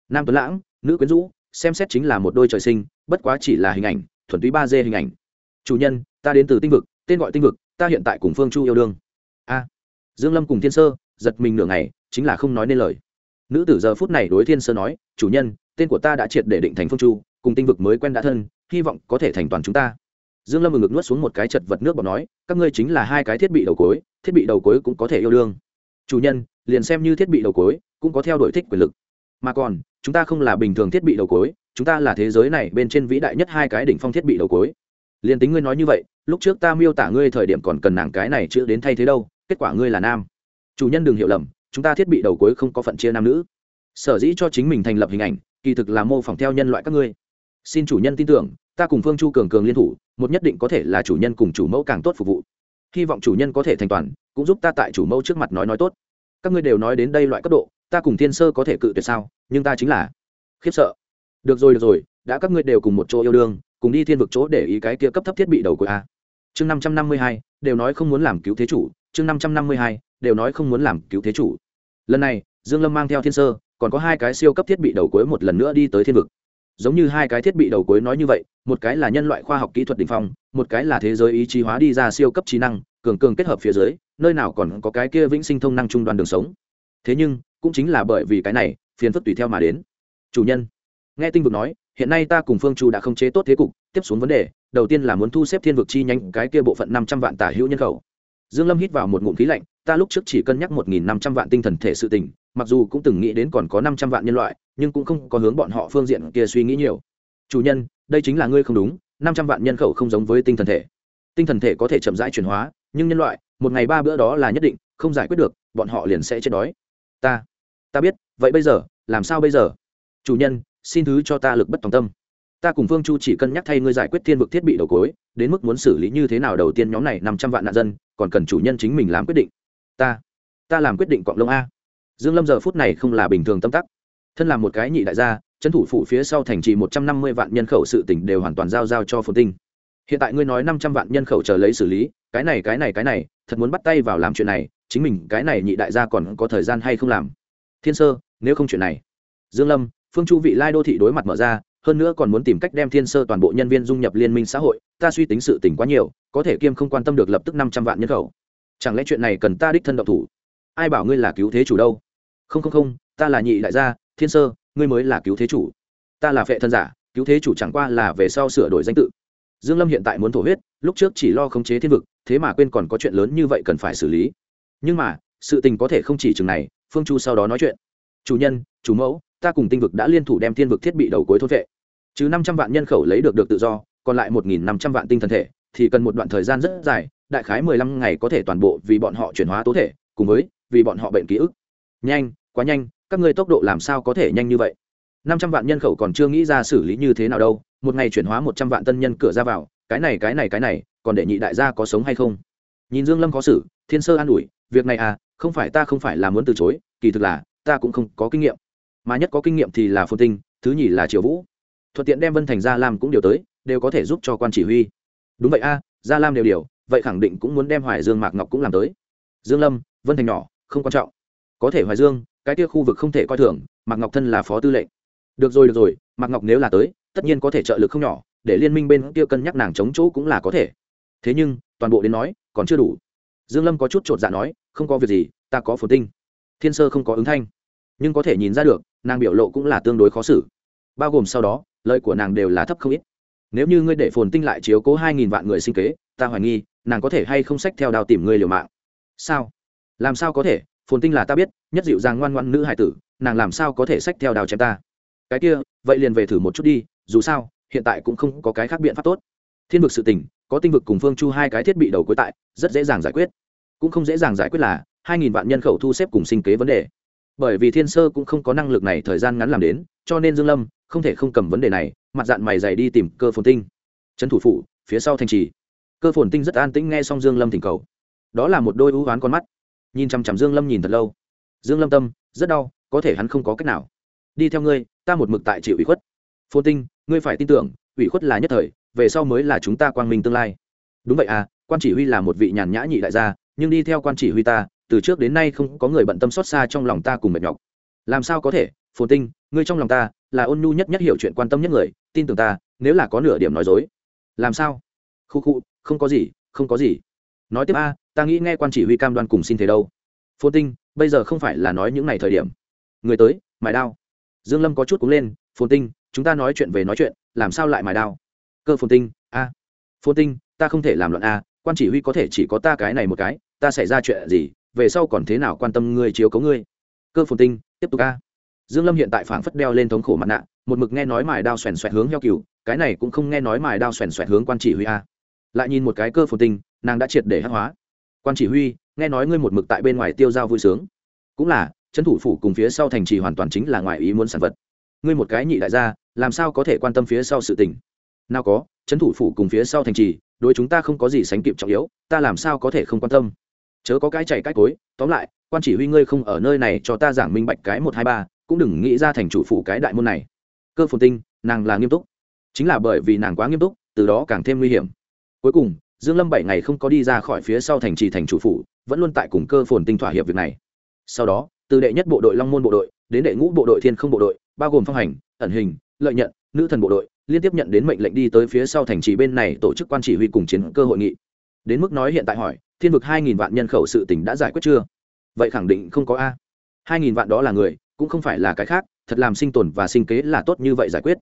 Nam tuấn lãng, nữ quyến rũ, xem xét chính là một đôi trời sinh, bất quá chỉ là hình ảnh, thuần túy ba d hình ảnh. Chủ nhân, ta đến từ tinh vực, tên gọi tinh vực, ta hiện tại cùng phương chu yêu đương. A. Dương lâm cùng thiên sơ giật mình nửa ngày, chính là không nói nên lời. Nữ tử giờ phút này đối thiên sơ nói, chủ nhân, tên của ta đã triệt để định thành phương chu, cùng tinh vực mới quen đã thân, hy vọng có thể thành toàn chúng ta. Dương lâm ngực nuốt xuống một cái chật vật nước bọt nói, các ngươi chính là hai cái thiết bị đầu cối, thiết bị đầu cối cũng có thể yêu đương chủ nhân, liền xem như thiết bị đầu cối, cũng có theo đuổi thích quyền lực. Mà còn, chúng ta không là bình thường thiết bị đầu cối, chúng ta là thế giới này bên trên vĩ đại nhất hai cái đỉnh phong thiết bị đầu cối. Liền tính ngươi nói như vậy, lúc trước ta miêu tả ngươi thời điểm còn cần nàng cái này chữ đến thay thế đâu, kết quả ngươi là nam. Chủ nhân đừng hiểu lầm, chúng ta thiết bị đầu cuối không có phận chia nam nữ. Sở dĩ cho chính mình thành lập hình ảnh, kỳ thực là mô phỏng theo nhân loại các ngươi. Xin chủ nhân tin tưởng, ta cùng phương chu cường cường liên thủ, một nhất định có thể là chủ nhân cùng chủ mẫu càng tốt phục vụ hy vọng chủ nhân có thể thành toàn, cũng giúp ta tại chủ mẫu trước mặt nói nói tốt. Các ngươi đều nói đến đây loại cấp độ, ta cùng thiên sơ có thể cự tuyệt sao, nhưng ta chính là khiếp sợ. Được rồi được rồi, đã các ngươi đều cùng một chỗ yêu đương, cùng đi thiên vực chỗ để ý cái kia cấp thấp thiết bị đầu của a. Chương năm trăm năm mươi hai, đều nói không muốn làm cứu thế chủ, chương năm trăm năm mươi hai, đều nói không muốn làm cứu thế chủ. Lần này, dương lâm mang theo thiên sơ, còn có hai cái siêu cấp thiết bị đầu cuối một lần nữa đi tới thiên vực. Giống như hai cái thiết bị đầu cuối nói như vậy một cái là nhân loại khoa học kỹ thuật đỉnh phong, một cái là thế giới ý chí hóa đi ra siêu cấp trí năng, cường cường kết hợp phía dưới, nơi nào còn có cái kia vĩnh sinh thông năng trung đoàn đường sống. Thế nhưng, cũng chính là bởi vì cái này, phiền phức tùy theo mà đến. Chủ nhân, nghe tinh vực nói, hiện nay ta cùng phương chu đã không chế tốt thế cục, tiếp xuống vấn đề, đầu tiên là muốn thu xếp thiên vực chi nhánh, cái kia bộ phận năm trăm vạn tả hữu nhân khẩu. Dương lâm hít vào một ngụm khí lạnh, ta lúc trước chỉ cân nhắc một nghìn năm trăm vạn tinh thần thể sự tình, mặc dù cũng từng nghĩ đến còn có năm trăm vạn nhân loại, nhưng cũng không có hướng bọn họ phương diện kia suy nghĩ nhiều chủ nhân, đây chính là ngươi không đúng, năm trăm vạn nhân khẩu không giống với tinh thần thể. Tinh thần thể có thể chậm rãi chuyển hóa, nhưng nhân loại, một ngày ba bữa đó là nhất định, không giải quyết được, bọn họ liền sẽ chết đói. Ta ta biết, vậy bây giờ, làm sao bây giờ? Chủ nhân, xin thứ cho ta lực bất tòng tâm. Ta cùng phương chu chỉ cân nhắc thay ngươi giải quyết thiên vực thiết bị đầu cối, đến mức muốn xử lý như thế nào đầu tiên nhóm này năm trăm vạn nạn dân, còn cần chủ nhân chính mình làm quyết định. Ta ta làm quyết định cộng lông a. Dương lâm giờ phút này không là bình thường tâm tắc. Thân là một cái nhị đại gia trấn thủ phụ phía sau thành trì một trăm năm mươi vạn nhân khẩu sự tỉnh đều hoàn toàn giao giao cho phồn tinh. Hiện tại ngươi nói năm trăm vạn nhân khẩu chờ lấy xử lý, cái này cái này cái này, thật muốn bắt tay vào làm chuyện này, chính mình, cái này nhị đại gia còn có thời gian hay không làm? Thiên sơ, nếu không chuyện này. Dương lâm, phương chu vị lai đô thị đối mặt mở ra, hơn nữa còn muốn tìm cách đem thiên sơ toàn bộ nhân viên dung nhập liên minh xã hội, ta suy tính sự tỉnh quá nhiều, có thể kiêm không quan tâm được lập tức năm trăm vạn nhân khẩu. Chẳng lẽ chuyện này cần ta đích thân độc thủ? Ai bảo ngươi là cứu thế chủ đâu? Không không không, ta là nhị đại gia, thiên sơ ngươi mới là cứu thế chủ. Ta là phệ thân giả, cứu thế chủ chẳng qua là về sau sửa đổi danh tự. Dương lâm hiện tại muốn thổ huyết, lúc trước chỉ lo khống chế thiên vực, thế mà quên còn có chuyện lớn như vậy cần phải xử lý. Nhưng mà, sự tình có thể không chỉ chừng này, phương chu sau đó nói chuyện. Chủ nhân, chủ mẫu, ta cùng tinh vực đã liên thủ đem thiên vực thiết bị đầu cuối thôn vệ. Chứ năm trăm vạn nhân khẩu lấy được được tự do, còn lại một nghìn năm trăm vạn tinh thần thể, thì cần một đoạn thời gian rất dài, đại khái mười lăm ngày có thể toàn bộ vì bọn họ chuyển hóa tố thể, cùng với vì bọn họ bệnh ký ức. Nhanh, quá nhanh các ngươi tốc độ làm sao có thể nhanh như vậy? Năm trăm vạn nhân khẩu còn chưa nghĩ ra xử lý như thế nào đâu, một ngày chuyển hóa một trăm vạn tân nhân cửa ra vào, cái này cái này cái này, còn để nhị đại gia có sống hay không? Nhìn dương lâm có xử, thiên sơ an ủi, việc này à không phải ta không phải là muốn từ chối, kỳ thực là, ta cũng không có kinh nghiệm. Mà nhất có kinh nghiệm thì là phồn tinh, thứ nhì là triều vũ. Thuận tiện đem vân thành gia lam cũng điều tới, đều có thể giúp cho quan chỉ huy. Đúng vậy a, gia lam đều điều, vậy khẳng định cũng muốn đem hoài dương mạc ngọc cũng làm tới. Dương lâm, vân thành nhỏ, không quan trọng. Có thể hoài dương cái kia khu vực không thể coi thường, mạc ngọc thân là phó tư lệnh. Được rồi được rồi, mạc ngọc nếu là tới, tất nhiên có thể trợ lực không nhỏ, để liên minh bên kia cân nhắc nàng chống chỗ cũng là có thể. Thế nhưng, toàn bộ đến nói, còn chưa đủ. Dương lâm có chút trột dạ nói, không có việc gì, ta có phồn tinh. Thiên sơ không có ứng thanh. Nhưng có thể nhìn ra được, nàng biểu lộ cũng là tương đối khó xử. Bao gồm sau đó, lợi của nàng đều là thấp không ít. Nếu như ngươi để phồn tinh lại chiếu cố hai nghìn vạn người sinh kế, ta hoài nghi, nàng có thể hay không sách theo đào tìm ngươi liều mạng. Sao? Làm sao có thể? Phồn tinh là ta biết, nhất dịu dàng ngoan ngoan nữ hải tử, nàng làm sao có thể sách theo đào chém ta? Cái kia, vậy liền về thử một chút đi, dù sao, hiện tại cũng không có cái khác biện pháp tốt. Thiên vực sự tình, có tinh vực cùng phương chu hai cái thiết bị đầu cuối tại, rất dễ dàng giải quyết. Cũng không dễ dàng giải quyết là, hai nghìn vạn nhân khẩu thu xếp cùng sinh kế vấn đề. Bởi vì thiên sơ cũng không có năng lực này thời gian ngắn làm đến, cho nên dương lâm không thể không cầm vấn đề này, mặt dạng mày dày đi tìm cơ phồn tinh. Trấn thủ phủ, phía sau thành trì. Cơ phồn tinh rất an tĩnh nghe xong dương lâm thỉnh cầu. Đó là một đôi ưu oán con mắt nhìn chằm chằm dương lâm nhìn thật lâu. Dương lâm tâm, rất đau, có thể hắn không có cách nào. Đi theo ngươi, ta một mực tại chịu ủy khuất. Phồn tinh, ngươi phải tin tưởng, ủy khuất là nhất thời, về sau mới là chúng ta quang minh tương lai. Đúng vậy à quan chỉ huy là một vị nhàn nhã nhị đại gia, nhưng đi theo quan chỉ huy ta, từ trước đến nay không có người bận tâm xót xa trong lòng ta cùng mệt nhọc. Làm sao có thể phồn tinh, ngươi trong lòng ta là ôn nhu nhất nhất hiểu chuyện quan tâm nhất người, tin tưởng ta, nếu là có nửa điểm nói dối. Làm sao? Khu khu, không có gì, không có gì. Nói tiếp a ta nghĩ nghe quan chỉ huy cam đoan cùng xin thế đâu. Phồn tinh, bây giờ không phải là nói những ngày thời điểm. Người tới, mài đao. Dương lâm có chút cúng lên phồn tinh, chúng ta nói chuyện về nói chuyện, làm sao lại mài đao? Cơ phồn tinh, a. Phồn tinh, ta không thể làm loạn a, quan chỉ huy có thể chỉ có ta cái này một cái, ta xảy ra chuyện gì, về sau còn thế nào quan tâm ngươi chiếu cấu ngươi? Cơ phồn tinh, tiếp tục a. Dương lâm hiện tại phảng phất đeo lên thống khổ mặt nạ, một mực nghe nói mài đao xoèn xoẹt hướng heo cừu, cái này cũng không nghe nói mài đao xoèn xoẹt hướng quan chỉ huy a. Lại nhìn một cái cơ phồn tinh, nàng đã triệt để hắc hóa quan chỉ huy, nghe nói ngươi một mực tại bên ngoài tiêu giao vui sướng. Cũng là, trấn thủ phủ cùng phía sau thành trì hoàn toàn chính là ngoài ý muốn sản vật. Ngươi một cái nhị đại gia, làm sao có thể quan tâm phía sau sự tình? Nào có, trấn thủ phủ cùng phía sau thành trì, đối chúng ta không có gì sánh kịp trọng yếu, ta làm sao có thể không quan tâm? Chớ có cái chạy cái cối, tóm lại, quan chỉ huy ngươi không ở nơi này cho ta giảng minh bạch cái một hai ba, cũng đừng nghĩ ra thành chủ phủ cái đại môn này. Cơ phồn tinh, nàng là nghiêm túc. Chính là bởi vì nàng quá nghiêm túc, từ đó càng thêm nguy hiểm. Cuối cùng dương lâm bảy ngày không có đi ra khỏi phía sau thành trì thành chủ phủ, vẫn luôn tại cùng cơ phồn tinh thỏa hiệp việc này. Sau đó, từ đệ nhất bộ đội long môn bộ đội, đến đệ ngũ bộ đội thiên không bộ đội, bao gồm phong hành, ẩn hình, lợi nhận, nữ thần bộ đội, liên tiếp nhận đến mệnh lệnh đi tới phía sau thành trì bên này tổ chức quan chỉ huy cùng chiến cơ hội nghị. Đến mức nói hiện tại hỏi, thiên vực hai nghìn vạn nhân khẩu sự tỉnh đã giải quyết chưa? Vậy khẳng định không có a. Hai nghìn vạn đó là người, cũng không phải là cái khác, thật làm sinh tồn và sinh kế là tốt như vậy giải quyết.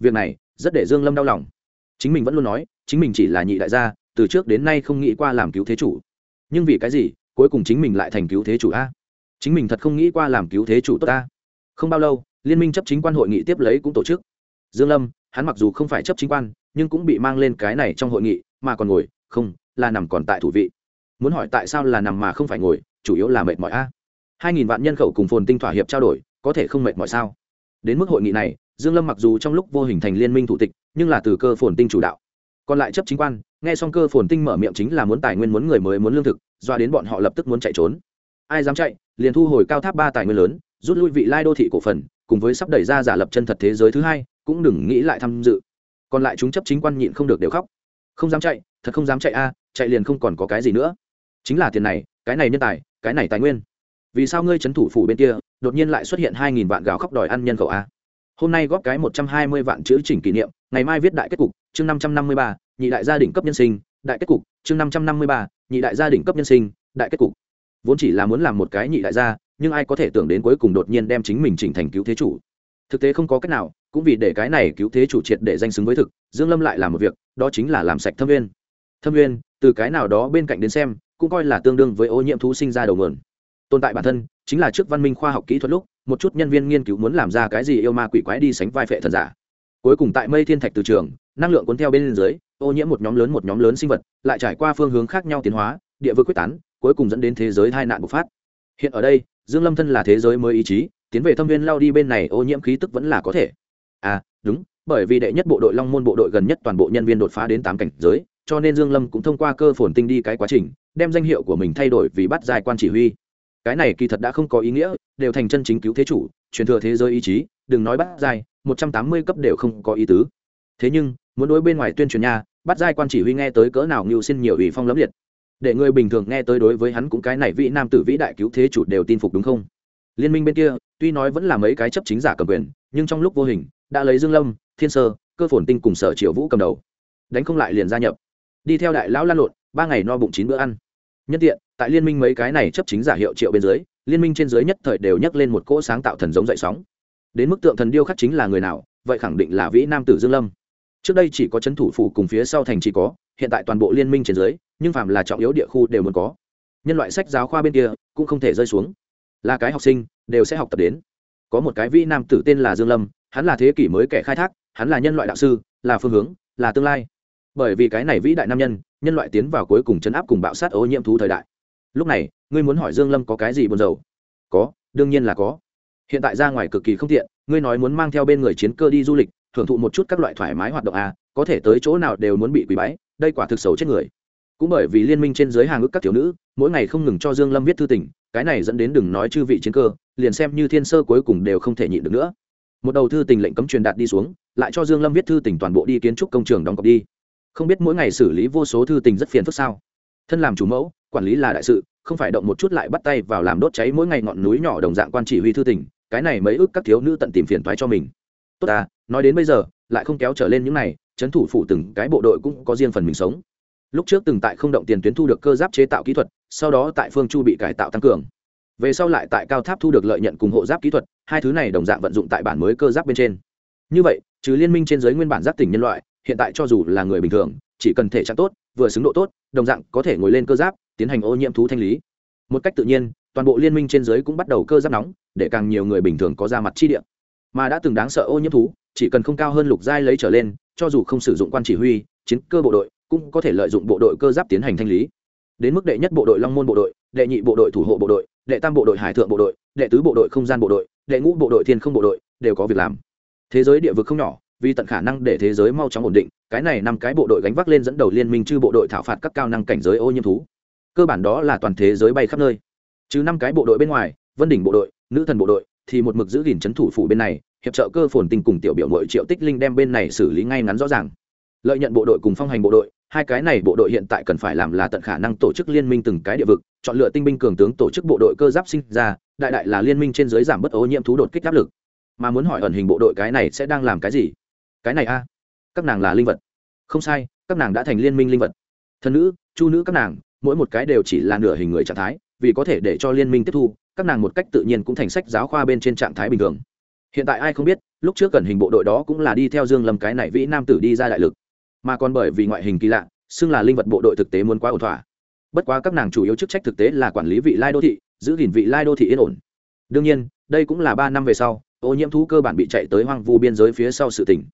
Việc này, rất để dương lâm đau lòng. Chính mình vẫn luôn nói, chính mình chỉ là nhị đại gia từ trước đến nay không nghĩ qua làm cứu thế chủ. Nhưng vì cái gì, cuối cùng chính mình lại thành cứu thế chủ a? Chính mình thật không nghĩ qua làm cứu thế chủ tốt ta không bao lâu, liên minh chấp chính quan hội nghị tiếp lấy cũng tổ chức. Dương lâm, hắn mặc dù không phải chấp chính quan, nhưng cũng bị mang lên cái này trong hội nghị, mà còn ngồi, không, là nằm còn tại thủ vị. Muốn hỏi tại sao là nằm mà không phải ngồi, chủ yếu là mệt mỏi a. Hai nghìn vạn nhân khẩu cùng phồn tinh thỏa hiệp trao đổi, có thể không mệt mỏi sao? Đến mức hội nghị này, dương lâm mặc dù trong lúc vô hình thành liên minh thủ tịch, nhưng là từ cơ phồn tinh chủ đạo còn lại chấp chính quan, nghe xong cơ phồn tinh mở miệng chính là muốn tài nguyên muốn người mới muốn lương thực, doa đến bọn họ lập tức muốn chạy trốn. Ai dám chạy, liền thu hồi cao tháp ba tài nguyên lớn, rút lui vị lai đô thị cổ phần, cùng với sắp đẩy ra giả lập chân thật thế giới thứ hai, cũng đừng nghĩ lại tham dự. Còn lại chúng chấp chính quan nhịn không được đều khóc. Không dám chạy, thật không dám chạy a, chạy liền không còn có cái gì nữa. Chính là tiền này, cái này nhân tài, cái này tài nguyên. Vì sao ngươi trấn thủ phủ bên kia, đột nhiên lại xuất hiện hai nghìn vạn gào khóc đòi ăn nhân khẩu a? Hôm nay góp cái một trăm hai mươi vạn chữ chỉnh kỷ niệm, ngày mai viết đại kết cục chương năm trăm năm mươi ba, nhị đại gia đình cấp nhân sinh, đại kết cục, chương năm trăm năm mươi ba, nhị đại gia đình cấp nhân sinh, đại kết cục. Vốn chỉ là muốn làm một cái nhị đại gia, nhưng ai có thể tưởng đến cuối cùng đột nhiên đem chính mình chỉnh thành cứu thế chủ. Thực tế không có cách nào, cũng vì để cái này cứu thế chủ triệt để danh xứng với thực, dương lâm lại làm một việc, đó chính là làm sạch thâm viên thâm viên từ cái nào đó bên cạnh đến xem, cũng coi là tương đương với ô nhiễm thú sinh ra đầu nguồn. Tồn tại bản thân, chính là trước văn minh khoa học kỹ thuật lúc, một chút nhân viên nghiên cứu muốn làm ra cái gì yêu ma quỷ quái đi sánh vai phệ thần giả. Cuối cùng tại mây thiên thạch từ trường năng lượng cuốn theo bên dưới, ô nhiễm một nhóm lớn một nhóm lớn sinh vật, lại trải qua phương hướng khác nhau tiến hóa, địa vực quyết tán, cuối cùng dẫn đến thế giới tai nạn bộc phát. Hiện ở đây, dương lâm thân là thế giới mới ý chí, tiến về thâm viên lao đi bên này, ô nhiễm khí tức vẫn là có thể. À đúng, bởi vì đệ nhất bộ đội long môn bộ đội gần nhất toàn bộ nhân viên đột phá đến tám cảnh giới, cho nên dương lâm cũng thông qua cơ phồn tinh đi cái quá trình, đem danh hiệu của mình thay đổi vì bắt giai quan chỉ huy. Cái này kỳ thật đã không có ý nghĩa, đều thành chân chính cứu thế chủ, truyền thừa thế giới ý chí, đừng nói bắt giai, một trăm tám mươi cấp đều không có ý tứ. Thế nhưng muốn đối bên ngoài tuyên truyền nha, bắt giai quan chỉ huy nghe tới cỡ nào ngưu xin nhiều ủy phong lẫm liệt. Để người bình thường nghe tới đối với hắn cũng cái này vị nam tử vĩ đại cứu thế chủ đều tin phục đúng không? Liên minh bên kia, tuy nói vẫn là mấy cái chấp chính giả cầm quyền, nhưng trong lúc vô hình, đã lấy dương lâm, thiên sơ, cơ phồn tinh cùng sở triệu vũ cầm đầu. Đánh không lại liền gia nhập. Đi theo đại lão lan lộn, ba ngày no bụng chín bữa ăn. Nhân tiện, tại liên minh mấy cái này chấp chính giả hiệu triệu bên dưới, liên minh trên dưới nhất thời đều nhắc lên một cỗ sáng tạo thần giống dậy sóng. Đến mức tượng thần điêu khắc chính là người nào, vậy khẳng định là vĩ nam tử dương lâm trước đây chỉ có c thủ phủ cùng phía sau thành chỉ có, hiện tại toàn bộ liên minh trên dưới, nhưng phạm là trọng yếu địa khu đều muốn có. Nhân loại sách giáo khoa bên kia cũng không thể rơi xuống. Là cái học sinh, đều sẽ học tập đến. Có một cái vĩ nam tử tên là dương lâm, hắn là thế kỷ mới kẻ khai thác, hắn là nhân loại đạo sư, là phương hướng, là tương lai. Bởi vì cái này vĩ đại nam nhân nhân loại tiến vào cuối cùng chấn áp cùng bạo sát ô nhiễm thú thời đại. Lúc này, ngươi muốn hỏi dương lâm có cái gì buồn rầu? Có, đương nhiên là có. Hiện tại ra ngoài cực kỳ không tiện, ngươi nói muốn mang theo bên người chiến cơ đi du lịch thưởng thụ một chút các loại thoải mái hoạt động à có thể tới chỗ nào đều muốn bị quỷ bái, đây quả thực xấu chết người. Cũng bởi vì liên minh trên giới hàng ước các thiếu nữ, mỗi ngày không ngừng cho dương lâm viết thư tình, cái này dẫn đến đừng nói chư vị chiến cơ, liền xem như thiên sơ cuối cùng đều không thể nhịn được nữa. Một đầu thư tình lệnh cấm truyền đạt đi xuống, lại cho dương lâm viết thư tình toàn bộ đi kiến trúc công trường đóng cọc đi. Không biết mỗi ngày xử lý vô số thư tình rất phiền phức sao? Thân làm chủ mẫu, quản lý là đại sự, không phải động một chút lại bắt tay vào làm đốt cháy mỗi ngày ngọn núi nhỏ đồng dạng quan chỉ huy thư tình, cái này mấy ước các thiếu nữ tận tìm phiền toái cho mình tốt ta, nói đến bây giờ, lại không kéo trở lên những này, chấn thủ phủ từng cái bộ đội cũng có riêng phần mình sống. Lúc trước từng tại không động tiền tuyến thu được cơ giáp chế tạo kỹ thuật, sau đó tại phương chu bị cải tạo tăng cường. Về sau lại tại cao tháp thu được lợi nhận cùng hộ giáp kỹ thuật, hai thứ này đồng dạng vận dụng tại bản mới cơ giáp bên trên. Như vậy, trừ liên minh trên giới nguyên bản giáp tỉnh nhân loại, hiện tại cho dù là người bình thường, chỉ cần thể trạng tốt, vừa xứng độ tốt, đồng dạng có thể ngồi lên cơ giáp, tiến hành ô nhiễm thú thanh lý. Một cách tự nhiên, toàn bộ liên minh trên giới cũng bắt đầu cơ giáp nóng, để càng nhiều người bình thường có ra mặt chi điện mà đã từng đáng sợ ô nhiễm thú chỉ cần không cao hơn lục giai lấy trở lên cho dù không sử dụng quan chỉ huy chiến cơ bộ đội cũng có thể lợi dụng bộ đội cơ giáp tiến hành thanh lý đến mức đệ nhất bộ đội long môn bộ đội đệ nhị bộ đội thủ hộ bộ đội đệ tam bộ đội hải thượng bộ đội đệ tứ bộ đội không gian bộ đội đệ ngũ bộ đội thiên không bộ đội đều có việc làm thế giới địa vực không nhỏ vì tận khả năng để thế giới mau chóng ổn định cái này năm cái bộ đội gánh vác lên dẫn đầu liên minh chư bộ đội thảo phạt các cao năng cảnh giới ô nhiễm thú cơ bản đó là toàn thế giới bay khắp nơi chứ năm cái bộ đội bên ngoài vân đỉnh bộ đội nữ thần bộ đội thì một mực giữ gìn c thủ phủ bên này, hiệp trợ cơ phồn tinh cùng tiểu biểu mội triệu tích linh đem bên này xử lý ngay ngắn rõ ràng. Lợi nhận bộ đội cùng phong hành bộ đội, hai cái này bộ đội hiện tại cần phải làm là tận khả năng tổ chức liên minh từng cái địa vực, chọn lựa tinh binh cường tướng tổ chức bộ đội cơ giáp sinh ra, đại đại là liên minh trên giới giảm bất ô nhiễm thú đột kích áp lực. Mà muốn hỏi ẩn hình bộ đội cái này sẽ đang làm cái gì? Cái này a, các nàng là linh vật. Không sai, các nàng đã thành liên minh linh vật. Thần nữ, chu nữ các nàng, mỗi một cái đều chỉ là nửa hình người trạng thái, vì có thể để cho liên minh tiếp thu các nàng một cách tự nhiên cũng thành sách giáo khoa bên trên trạng thái bình thường. Hiện tại ai không biết, lúc trước cần hình bộ đội đó cũng là đi theo dương lâm cái này vĩ nam tử đi ra đại lực. Mà còn bởi vì ngoại hình kỳ lạ, xưng là linh vật bộ đội thực tế muốn quá ổn thỏa. Bất quá các nàng chủ yếu chức trách thực tế là quản lý vị lai đô thị, giữ gìn vị lai đô thị yên ổn. Đương nhiên, đây cũng là ba năm về sau, ô nhiễm thú cơ bản bị chạy tới hoang vu biên giới phía sau sự tỉnh.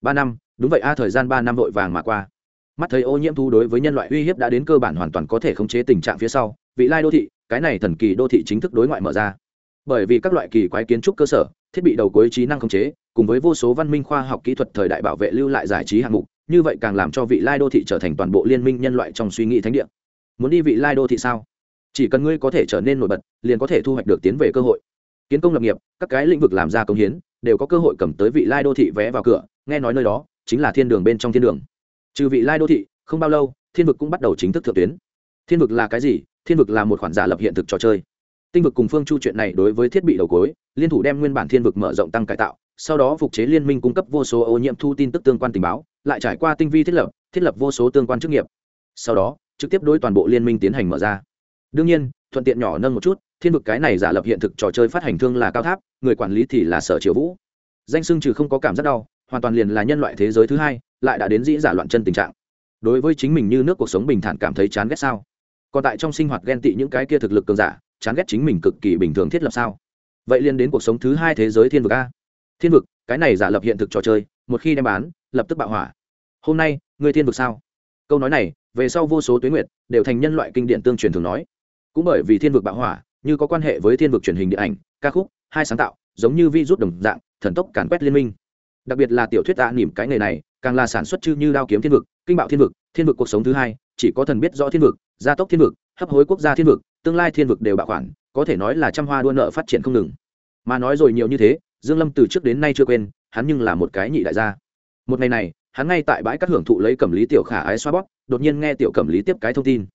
Ba năm, đúng vậy a, thời gian ba năm vội vàng mà qua. Mắt thấy ô nhiễm thú đối với nhân loại uy hiếp đã đến cơ bản hoàn toàn có thể khống chế tình trạng phía sau, vị lai đô thị cái này thần kỳ đô thị chính thức đối ngoại mở ra. Bởi vì các loại kỳ quái kiến trúc cơ sở, thiết bị đầu cuối trí năng khống chế, cùng với vô số văn minh khoa học kỹ thuật thời đại bảo vệ lưu lại giải trí hạng mục, như vậy càng làm cho vị lai đô thị trở thành toàn bộ liên minh nhân loại trong suy nghĩ thánh địa. Muốn đi vị lai đô thị sao? Chỉ cần ngươi có thể trở nên nổi bật, liền có thể thu hoạch được tiến về cơ hội. Kiến công lập nghiệp, các cái lĩnh vực làm ra công hiến, đều có cơ hội cầm tới vị lai đô thị vé vào cửa, nghe nói nơi đó chính là thiên đường bên trong thiên đường. Trừ vị lai đô thị, không bao lâu, thiên vực cũng bắt đầu chính thức thượng tuyến. Thiên vực là cái gì? Thiên vực là một khoản giả lập hiện thực trò chơi. Tinh vực cùng phương chu chuyện này đối với thiết bị đầu cối, liên thủ đem nguyên bản thiên vực mở rộng tăng cải tạo, sau đó phục chế liên minh cung cấp vô số ô nhiễm thu tin tức tương quan tình báo, lại trải qua tinh vi thiết lập thiết lập vô số tương quan chức nghiệp. Sau đó, trực tiếp đối toàn bộ liên minh tiến hành mở ra. Đương nhiên, thuận tiện nhỏ nâng một chút, thiên vực cái này giả lập hiện thực trò chơi phát hành thương là cao tháp, người quản lý thì là sở triều vũ. Danh sưng trừ không có cảm giác đau, hoàn toàn liền là nhân loại thế giới thứ hai, lại đã đến dĩ giả loạn chân tình trạng. Đối với chính mình như nước cuộc sống bình thản cảm thấy chán ghét sao? Còn tại trong sinh hoạt ghen tị những cái kia thực lực cường giả, chán ghét chính mình cực kỳ bình thường thiết lập sao? Vậy liên đến cuộc sống thứ hai thế giới thiên vực a. Thiên vực, cái này giả lập hiện thực trò chơi, một khi đem bán, lập tức bạo hỏa. Hôm nay người thiên vực sao? Câu nói này, về sau vô số tuyến nguyệt, đều thành nhân loại kinh điển tương truyền thường nói. Cũng bởi vì thiên vực bạo hỏa, như có quan hệ với thiên vực truyền hình điện ảnh, ca khúc, hai sáng tạo, giống như vi rút đồng dạng, thần tốc càn quét liên minh. Đặc biệt là tiểu thuyết tạ nỉm cái nghề này, càng là sản xuất chư như đao kiếm thiên vực, kinh bạo thiên vực thiên vực cuộc sống thứ hai chỉ có thần biết rõ thiên vực, gia tốc thiên vực, hấp hối quốc gia thiên vực, tương lai thiên vực đều bạo khoản có thể nói là trăm hoa đua nợ phát triển không ngừng. Mà nói rồi nhiều như thế, dương lâm từ trước đến nay chưa quên, hắn nhưng là một cái nhị đại gia. Một ngày này, hắn ngay tại bãi cát hưởng thụ lấy cẩm lý tiểu khả ái xoa bóp, đột nhiên nghe tiểu cẩm lý tiếp cái thông tin.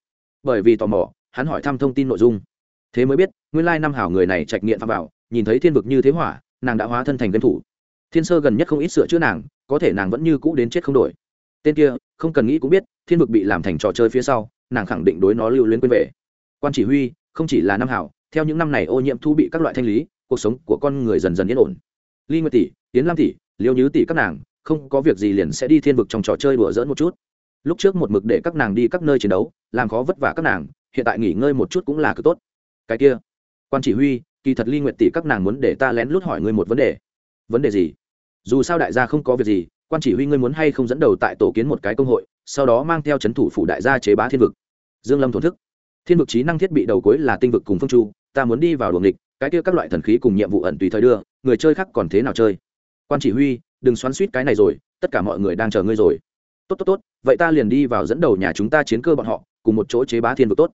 Bởi vì tò mò, hắn hỏi thăm thông tin nội dung. Thế mới biết, nguyên lai năm hảo người này trạch nghiện phạm vào nhìn thấy thiên vực như thế hỏa, nàng đã hóa thân thành game thủ. Thiên sơ gần nhất không ít sửa chữa nàng, có thể nàng vẫn như cũ đến chết không đổi tên kia, không cần nghĩ cũng biết, thiên vực bị làm thành trò chơi phía sau, nàng khẳng định đối nó lưu luyến quên về. Quan chỉ huy, không chỉ là năm hảo, theo những năm này ô nhiễm thu bị các loại thanh lý, cuộc sống của con người dần dần yên ổn. Ly nguyệt tỷ tiến lam tỷ, liêu nhứ tỷ các nàng, không có việc gì liền sẽ đi thiên vực trong trò chơi đùa dỡn một chút. Lúc trước một mực để các nàng đi các nơi chiến đấu, làm khó vất vả các nàng, hiện tại nghỉ ngơi một chút cũng là cứ tốt. Cái kia, quan chỉ huy, kỳ thật ly nguyệt tỷ các nàng muốn để ta lén lút hỏi ngươi một vấn đề. Vấn đề gì? Dù sao đại gia không có việc gì quan chỉ huy ngươi muốn hay không dẫn đầu tại tổ kiến một cái công hội, sau đó mang theo c h ấ n thủ phủ đại gia chế bá thiên vực. Dương lâm thổn thức. Thiên vực trí năng thiết bị đầu cuối là tinh vực cùng phương chu, ta muốn đi vào luồng địch, cái kia các loại thần khí cùng nhiệm vụ ẩn tùy thời đưa, người chơi khác còn thế nào chơi? Quan chỉ huy, đừng xoắn suýt cái này rồi, tất cả mọi người đang chờ ngươi rồi. Tốt tốt tốt, vậy ta liền đi vào dẫn đầu nhà chúng ta chiến cơ bọn họ, cùng một chỗ chế bá thiên vực tốt.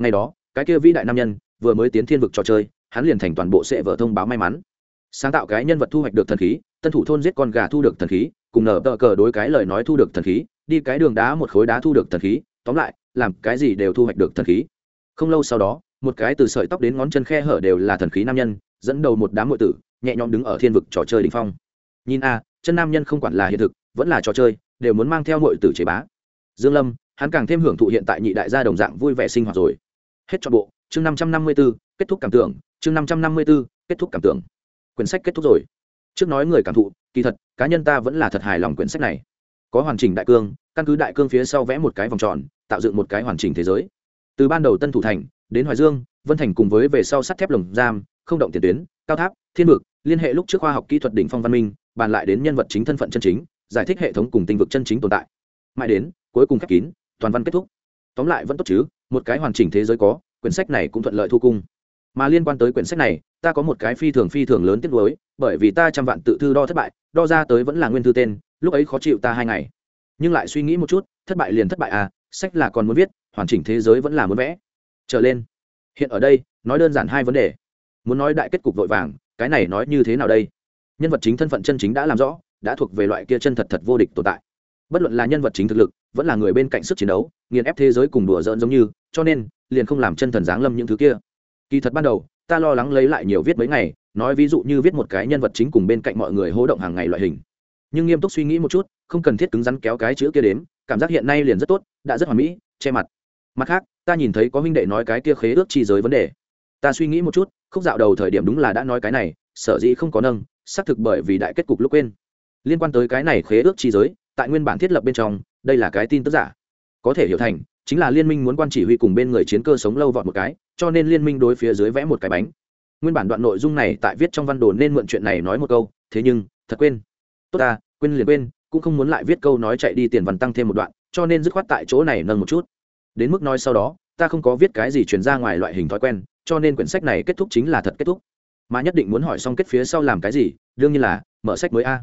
Ngày đó, cái kia vĩ đại nam nhân, vừa mới tiến thiên vực trò chơi, hắn liền thành toàn bộ sệ vợ thông báo may mắn. Sáng tạo cái nhân vật thu hoạch được thần khí, tân thủ thôn giết con gà thu được thần khí cùng nở tờ cờ đối cái lời nói thu được thần khí, đi cái đường đá một khối đá thu được thần khí, tóm lại, làm cái gì đều thu hoạch được thần khí. Không lâu sau đó, một cái từ sợi tóc đến ngón chân khe hở đều là thần khí nam nhân, dẫn đầu một đám ngụy tử, nhẹ nhõm đứng ở thiên vực trò chơi đ ỉ n h phong. Nhìn a, chân nam nhân không quản là hiện thực, vẫn là trò chơi, đều muốn mang theo ngụy tử chế bá. Dương lâm, hắn càng thêm hưởng thụ hiện tại nhị đại gia đồng dạng vui vẻ sinh hoạt rồi. Hết trọn bộ, chương năm trăm năm mươi b ố kết thúc cảm tưởng, chương năm trăm năm mươi b ố kết thúc cảm tưởng. Quyển sách kết thúc rồi. Trước nói người cảm thụ kỳ thật, cá nhân ta vẫn là thật hài lòng quyển sách này. Có hoàn chỉnh đại cương, căn cứ đại cương phía sau vẽ một cái vòng tròn, tạo dựng một cái hoàn chỉnh thế giới. Từ ban đầu tân thủ thành, đến hoài dương, vân thành cùng với về sau sắt thép lồng giam, không động tiền tuyến, cao tháp, thiên vực, liên hệ lúc trước khoa học kỹ thuật đỉnh phong văn minh, bàn lại đến nhân vật chính thân phận chân chính, giải thích hệ thống cùng tinh vực chân chính tồn tại. Mãi đến, cuối cùng khép kín, toàn văn kết thúc. Tóm lại vẫn tốt chứ, một cái hoàn chỉnh thế giới có, quyển sách này cũng thuận lợi thu cung mà liên quan tới quyển sách này, ta có một cái phi thường phi thường lớn tiếp nối bởi vì ta trăm vạn tự thư đo thất bại, đo ra tới vẫn là nguyên thư tên, lúc ấy khó chịu ta hai ngày. Nhưng lại suy nghĩ một chút, thất bại liền thất bại à sách là còn muốn viết, hoàn chỉnh thế giới vẫn là muốn vẽ. Trở lên. Hiện ở đây, nói đơn giản hai vấn đề. Muốn nói đại kết cục vội vàng, cái này nói như thế nào đây? Nhân vật chính thân phận chân chính đã làm rõ, đã thuộc về loại kia chân thật thật vô địch tồn tại. Bất luận là nhân vật chính thực lực, vẫn là người bên cạnh sức chiến đấu, nghiền ép thế giới cùng đùa giỡn giống như, cho nên, liền không làm chân thần giáng lâm những thứ kia kỳ thật ban đầu, ta lo lắng lấy lại nhiều viết mấy ngày, nói ví dụ như viết một cái nhân vật chính cùng bên cạnh mọi người hố động hàng ngày loại hình. Nhưng nghiêm túc suy nghĩ một chút, không cần thiết cứng rắn kéo cái chữ kia đến cảm giác hiện nay liền rất tốt, đã rất hoàn mỹ, che mặt. Mặt khác, ta nhìn thấy có huynh đệ nói cái kia khế ước chi giới vấn đề. Ta suy nghĩ một chút, khúc dạo đầu thời điểm đúng là đã nói cái này, sở dĩ không có nâng, xác thực bởi vì đại kết cục lúc quên. Liên quan tới cái này khế ước chi giới, tại nguyên bản thiết lập bên trong, đây là cái tin tức giả. Có thể hiểu thành chính là liên minh muốn quan chỉ huy cùng bên người chiến cơ sống lâu vọt một cái, cho nên liên minh đối phía dưới vẽ một cái bánh. Nguyên bản đoạn nội dung này tại viết trong văn đồ nên mượn chuyện này nói một câu, thế nhưng, thật quên. Tốt ta, quên liền quên, cũng không muốn lại viết câu nói chạy đi tiền văn tăng thêm một đoạn, cho nên dứt khoát tại chỗ này nâng một chút. Đến mức nói sau đó, ta không có viết cái gì chuyển ra ngoài loại hình thói quen, cho nên quyển sách này kết thúc chính là thật kết thúc. Mà nhất định muốn hỏi xong kết phía sau làm cái gì, đương nhiên là, mở sách mới a.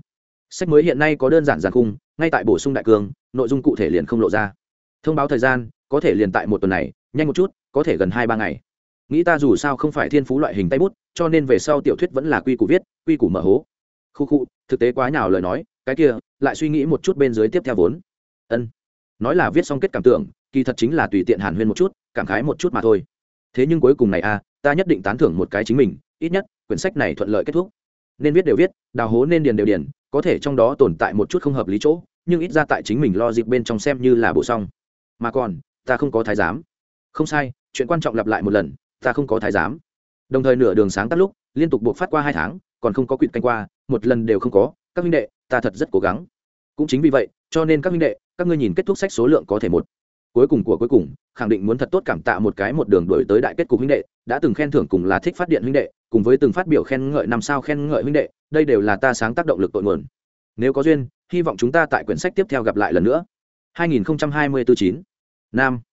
Sách mới hiện nay có đơn giản giản khung, ngay tại bổ sung đại cường, nội dung cụ thể liền không lộ ra. Thông báo thời gian có thể liền tại một tuần này nhanh một chút có thể gần hai ba ngày. Nghĩ ta dù sao không phải thiên phú loại hình tay bút cho nên về sau tiểu thuyết vẫn là quy củ viết quy củ mở hố. Khu khu thực tế quá nhào lời nói cái kia lại suy nghĩ một chút bên dưới tiếp theo vốn. Ân. Nói là viết xong kết cảm tưởng kỳ thật chính là tùy tiện hàn huyên một chút cảm khái một chút mà thôi. Thế nhưng cuối cùng này a à, ta nhất định tán thưởng một cái chính mình ít nhất quyển sách này thuận lợi kết thúc. Nên viết đều viết đào hố nên điền đều điền có thể trong đó tồn tại một chút không hợp lý chỗ nhưng ít ra tại chính mình lo dịp bên trong xem như là bổ xong. Mà còn ta không có thái giám. Không sai, chuyện quan trọng lặp lại một lần, ta không có thái giám. Đồng thời nửa đường sáng tắt lúc, liên tục buộc phát qua hai tháng, còn không có quyện canh qua, một lần đều không có. Các minh đệ, ta thật rất cố gắng. Cũng chính vì vậy, cho nên các minh đệ, các ngươi nhìn kết thúc sách số lượng có thể một. Cuối cùng của cuối cùng, khẳng định muốn thật tốt cảm tạ một cái một đường đổi tới đại kết cục huynh đệ, đã từng khen thưởng cùng là thích phát điện huynh đệ, cùng với từng phát biểu khen ngợi năm sao khen ngợi huynh đệ, đây đều là ta sáng tác động lực tội nguồn. Nếu có duyên, hy vọng chúng ta tại quyển sách tiếp theo gặp lại lần nữa. 2024 9 nam.